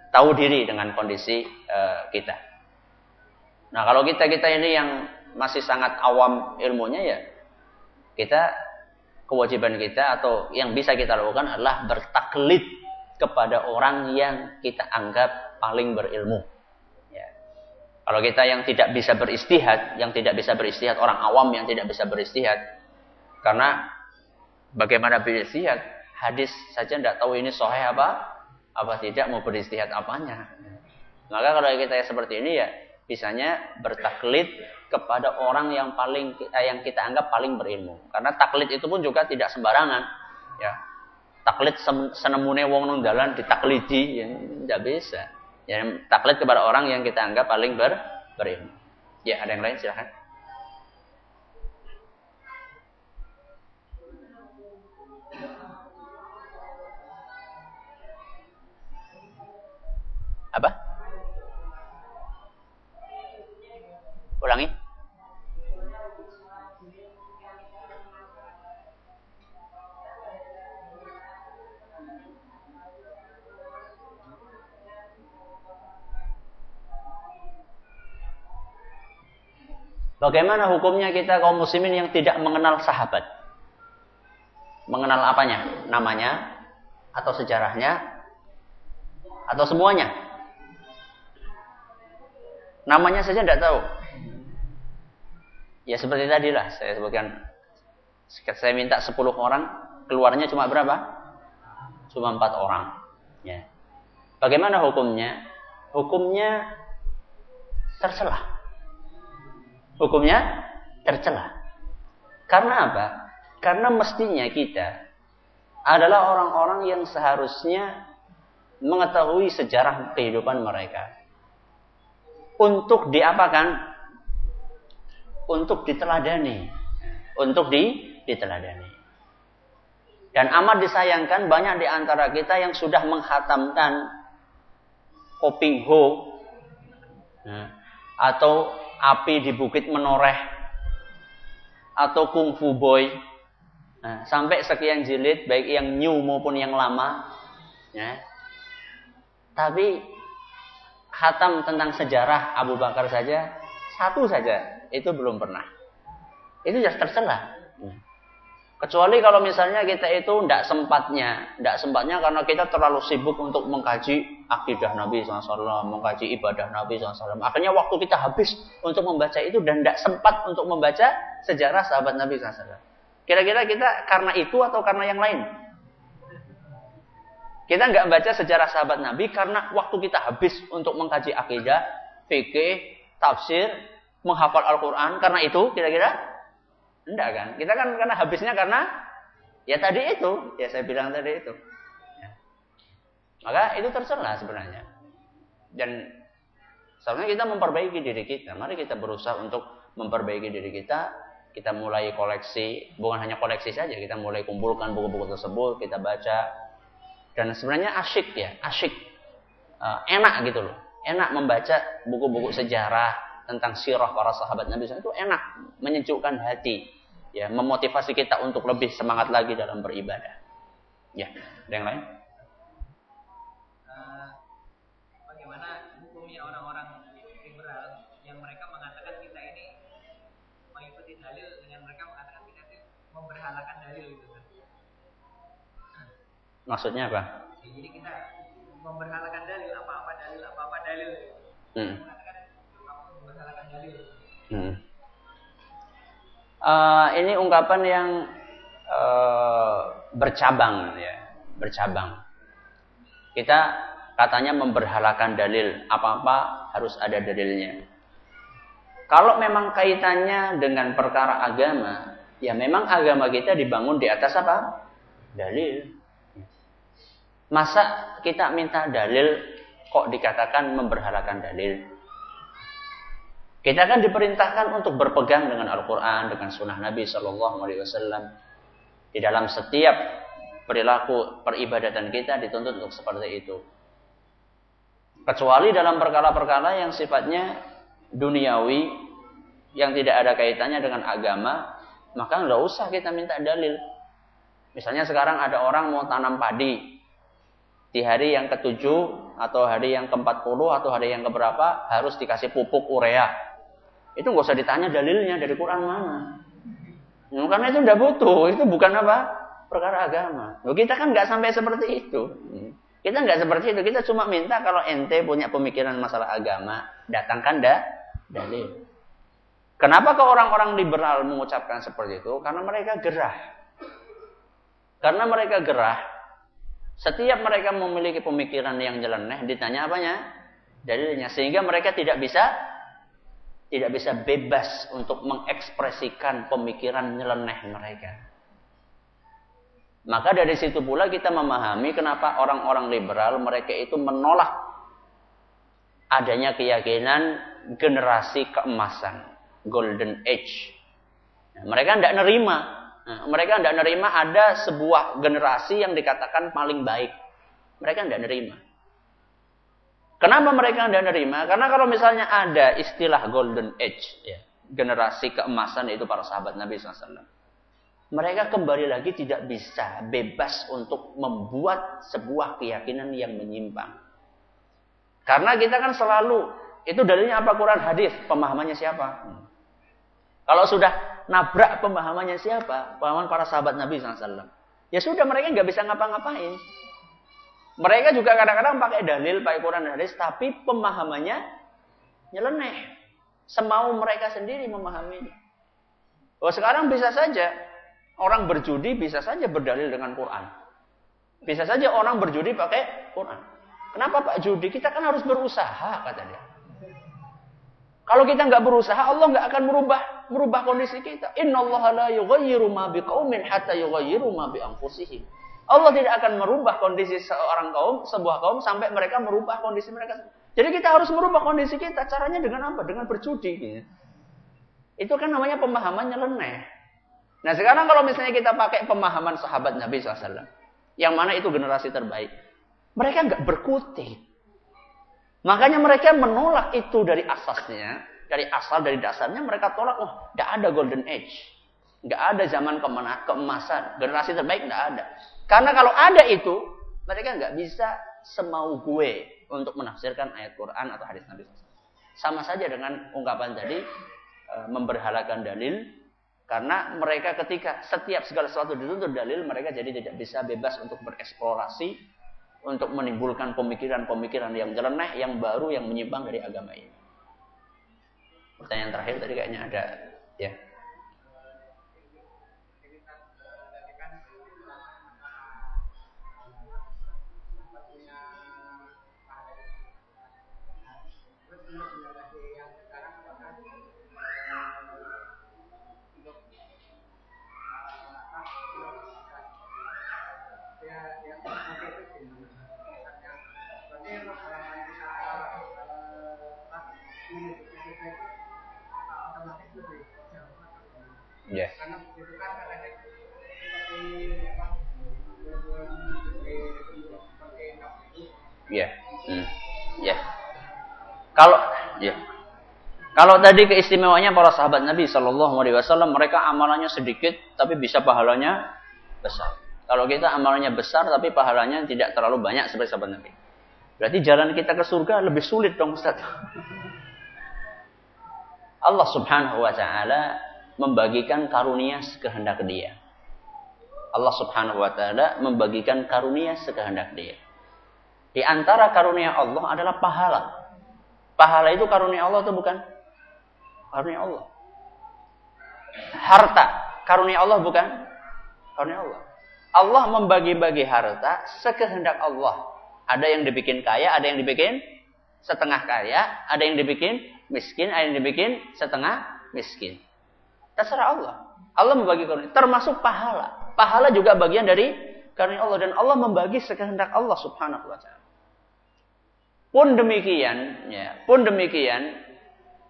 tahu diri dengan kondisi uh, kita. Nah kalau kita kita ini yang masih sangat awam ilmunya ya, kita kewajiban kita atau yang bisa kita lakukan adalah bertaklid kepada orang yang kita anggap paling berilmu. Ya. Kalau kita yang tidak bisa beristihad, yang tidak bisa beristihad, orang awam yang tidak bisa beristihad, karena bagaimana beristihad, hadis saja tidak tahu ini sahih apa, apa tidak mau beristihad apanya. Maka kalau kita seperti ini ya, bisanya bertaklid kepada orang yang paling eh, yang kita anggap paling berilmu. Karena taklid itu pun juga tidak sembarangan. Ya, taklid senemune wong nang dalan ditaklidi ya tidak bisa. Ya, taklid kepada orang yang kita anggap paling ber, berilmu. Ya, ada yang lain silahkan. Apa? Ulangi. Bagaimana hukumnya kita kaum muslimin yang tidak mengenal sahabat? Mengenal apanya? Namanya? Atau sejarahnya? Atau semuanya? Namanya saja tidak tahu. Ya seperti tadi lah saya sebutkan. Saya minta 10 orang keluarnya cuma berapa? Cuma empat orang. Ya. Bagaimana hukumnya? Hukumnya tercelah. Hukumnya tercelah. Karena apa? Karena mestinya kita adalah orang-orang yang seharusnya mengetahui sejarah kehidupan mereka. Untuk diapakan? Untuk diteladani. Untuk di, diteladani. Dan amat disayangkan banyak di antara kita yang sudah menghatamkan Koping Ho ya, atau api di bukit menoreh atau kungfu boy nah, sampai sekian jilid baik yang new maupun yang lama ya. tapi khatam tentang sejarah Abu Bakar saja satu saja itu belum pernah itu tercela ya. Kecuali kalau misalnya kita itu tidak sempatnya, tidak sempatnya karena kita terlalu sibuk untuk mengkaji akidah Nabi SAW, mengkaji ibadah Nabi SAW. Akhirnya waktu kita habis untuk membaca itu dan tidak sempat untuk membaca sejarah sahabat Nabi SAW. Kira-kira kita karena itu atau karena yang lain? Kita nggak baca sejarah sahabat Nabi karena waktu kita habis untuk mengkaji akidah, fikih, tafsir, menghafal Al-Quran. Karena itu kira-kira Enggak kan? Kita kan karena habisnya karena ya tadi itu, ya saya bilang tadi itu. Ya. Maka itu tercela sebenarnya. Dan sebenarnya kita memperbaiki diri kita. Mari kita berusaha untuk memperbaiki diri kita. Kita mulai koleksi, bukan hanya koleksi saja, kita mulai kumpulkan buku-buku tersebut, kita baca. Dan sebenarnya asyik ya, asyik. Uh, enak gitu loh. Enak membaca buku-buku sejarah, tentang sirah para sahabat Nabi SAW itu enak, menyejukkan hati, ya, memotivasi kita untuk lebih semangat lagi dalam beribadah. Ya, ada yang lain? Uh, bagaimana hukumnya orang-orang liberal yang mereka mengatakan kita ini mengikuti dalil dengan mereka mengatakan kita itu memberhalakan dalil itu? Maksudnya apa? Jadi kita memberhalakan dalil apa-apa dalil apa-apa dalil. Hmm. Hmm. Uh, ini ungkapan yang uh, bercabang ya, bercabang. Kita katanya memberhalakan dalil, apa-apa harus ada dalilnya. Kalau memang kaitannya dengan perkara agama, ya memang agama kita dibangun di atas apa? Dalil. Masa kita minta dalil kok dikatakan memberhalakan dalil? Kita kan diperintahkan untuk berpegang dengan Al-Quran, dengan Sunnah Nabi Shallallahu Alaihi Wasallam. Di dalam setiap perilaku peribadatan kita dituntut untuk seperti itu. Kecuali dalam perkara-perkara yang sifatnya duniawi, yang tidak ada kaitannya dengan agama, maka nggak usah kita minta dalil. Misalnya sekarang ada orang mau tanam padi di hari yang ketujuh atau hari yang ke-40 atau hari yang keberapa harus dikasih pupuk urea itu nggak usah ditanya dalilnya dari Quran mana. Ya, karena itu udah butuh, itu bukan apa? Perkara agama. Loh, kita kan nggak sampai seperti itu. Kita nggak seperti itu. Kita cuma minta kalau ente punya pemikiran masalah agama, datangkan dah dalil. Kenapa ke orang-orang liberal mengucapkan seperti itu? Karena mereka gerah. Karena mereka gerah. Setiap mereka memiliki pemikiran yang nyeleneh, ditanya apanya? Dalilnya. Sehingga mereka tidak bisa tidak bisa bebas untuk mengekspresikan pemikiran nyeleneh mereka. Maka dari situ pula kita memahami kenapa orang-orang liberal mereka itu menolak adanya keyakinan generasi keemasan, golden age. Nah, mereka tidak nerima. Nah, mereka tidak nerima ada sebuah generasi yang dikatakan paling baik. Mereka tidak nerima. Kenapa mereka tidak menerima? Karena kalau misalnya ada istilah golden age, ya, generasi keemasan itu para sahabat Nabi SAW. Mereka kembali lagi tidak bisa bebas untuk membuat sebuah keyakinan yang menyimpang. Karena kita kan selalu, itu dalilnya apa Quran hadis, pemahamannya siapa? Hmm. Kalau sudah nabrak pemahamannya siapa? Pemahaman para sahabat Nabi SAW. Ya sudah mereka nggak bisa ngapa-ngapain. Mereka juga kadang-kadang pakai dalil, pakai Quran dan hadis, tapi pemahamannya nyeleneh. Semau mereka sendiri memahaminya. Oh sekarang bisa saja Orang berjudi bisa saja berdalil dengan Quran. Bisa saja orang berjudi pakai Quran. Kenapa Pak judi? Kita kan harus berusaha kata dia. Kalau kita nggak berusaha, Allah nggak akan merubah merubah kondisi kita. Inna Allah la yughayyiru ma biqaumin hatta yughayyiru ma bi anfusihim. Allah tidak akan merubah kondisi seorang kaum, sebuah kaum sampai mereka merubah kondisi mereka. Jadi kita harus merubah kondisi kita. Caranya dengan apa? Dengan berjudi. Itu kan namanya pemahaman nyeleneh. Nah sekarang kalau misalnya kita pakai pemahaman sahabat Nabi SAW. Yang mana itu generasi terbaik. Mereka nggak berkutik. Makanya mereka menolak itu dari asasnya. Dari asal, dari dasarnya mereka tolak. Oh, tidak ada golden age. Nggak ada zaman keemasan. Generasi terbaik nggak ada. Karena kalau ada itu, mereka nggak bisa semau gue untuk menafsirkan ayat Quran atau hadis Nabi Sama saja dengan ungkapan tadi e, memberhalakan dalil karena mereka ketika setiap segala sesuatu dituntut dalil mereka jadi tidak bisa bebas untuk bereksplorasi untuk menimbulkan pemikiran-pemikiran yang jeleneh, yang baru, yang menyimpang dari agama ini. Pertanyaan terakhir tadi kayaknya ada ya. Ya. Hmm. Ya. Kalau ya. Kalau tadi keistimewaannya para sahabat Nabi Shallallahu Alaihi Wasallam mereka amalannya sedikit tapi bisa pahalanya besar. Kalau kita amalannya besar tapi pahalanya tidak terlalu banyak seperti sahabat Nabi. Berarti jalan kita ke surga lebih sulit dong Ustaz. Allah Subhanahu wa taala membagikan karunia sekehendak dia. Allah Subhanahu wa taala membagikan karunia sekehendak dia. Di antara karunia Allah adalah pahala. Pahala itu karunia Allah atau bukan? Karunia Allah. Harta, karunia Allah bukan? Karunia Allah. Allah membagi-bagi harta sekehendak Allah. Ada yang dibikin kaya, ada yang dibikin setengah kaya, ada yang dibikin miskin, ada yang dibikin setengah miskin. Terserah Allah. Allah membagi karunia. Termasuk pahala. Pahala juga bagian dari karunia Allah. Dan Allah membagi sekehendak Allah subhanahu wa ta'ala. Pun demikian, ya, pun demikian,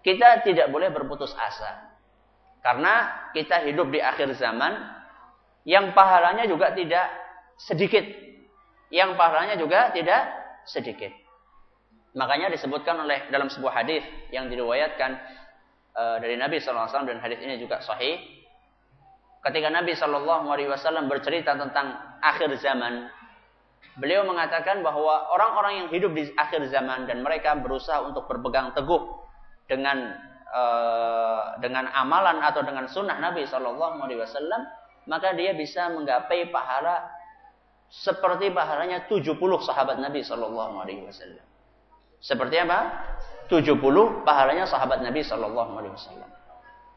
kita tidak boleh berputus asa. Karena kita hidup di akhir zaman, yang pahalanya juga tidak sedikit. Yang pahalanya juga tidak sedikit. Makanya disebutkan oleh dalam sebuah hadis yang diriwayatkan uh, dari Nabi SAW dan hadis ini juga sahih. Ketika Nabi SAW bercerita tentang akhir zaman, beliau mengatakan bahwa orang-orang yang hidup di akhir zaman dan mereka berusaha untuk berpegang teguh dengan uh, dengan amalan atau dengan sunnah Nabi SAW, maka dia bisa menggapai pahala seperti pahalanya 70 sahabat Nabi SAW. Seperti apa? 70 pahalanya sahabat Nabi Shallallahu Alaihi Wasallam.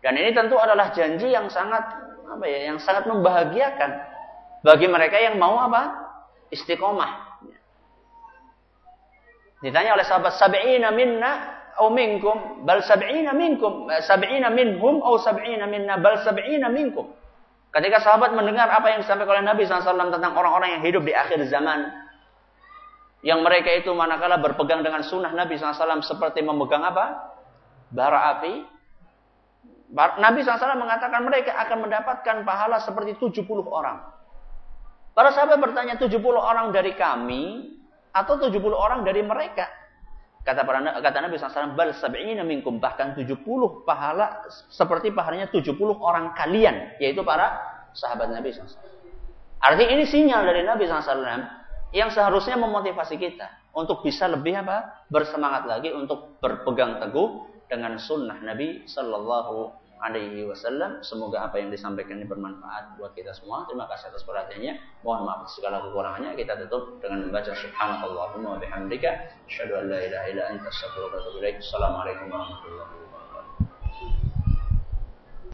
Dan ini tentu adalah janji yang sangat apa ya, yang sangat membahagiakan bagi mereka yang mau apa? Istiqomah. Ditanya oleh sahabat sab'ina minna au minkum bal sab'ina minkum sab'ina minhum au sab'ina minna bal sab'ina minkum. Ketika sahabat mendengar apa yang disampaikan oleh Nabi SAW tentang orang-orang yang hidup di akhir zaman, yang mereka itu manakala berpegang dengan sunnah Nabi SAW seperti memegang apa? Bara api. Nabi SAW mengatakan mereka akan mendapatkan pahala seperti 70 orang. Para sahabat bertanya 70 orang dari kami atau 70 orang dari mereka? Kata para kata Nabi SAW, bal sab'ina minkum bahkan 70 pahala seperti pahalanya 70 orang kalian, yaitu para sahabat Nabi SAW. Artinya ini sinyal dari Nabi SAW yang seharusnya memotivasi kita untuk bisa lebih apa bersemangat lagi untuk berpegang teguh dengan sunnah Nabi Shallallahu Alaihi Wasallam. Semoga apa yang disampaikan ini bermanfaat buat kita semua. Terima kasih atas perhatiannya. Mohon maaf segala kekurangannya. Kita tutup dengan membaca Subhanallahumma wa bihamdika. Asyhadu an la ilaha illa anta astaghfiruka wa atubu ilaik. Assalamualaikum warahmatullahi wabarakatuh.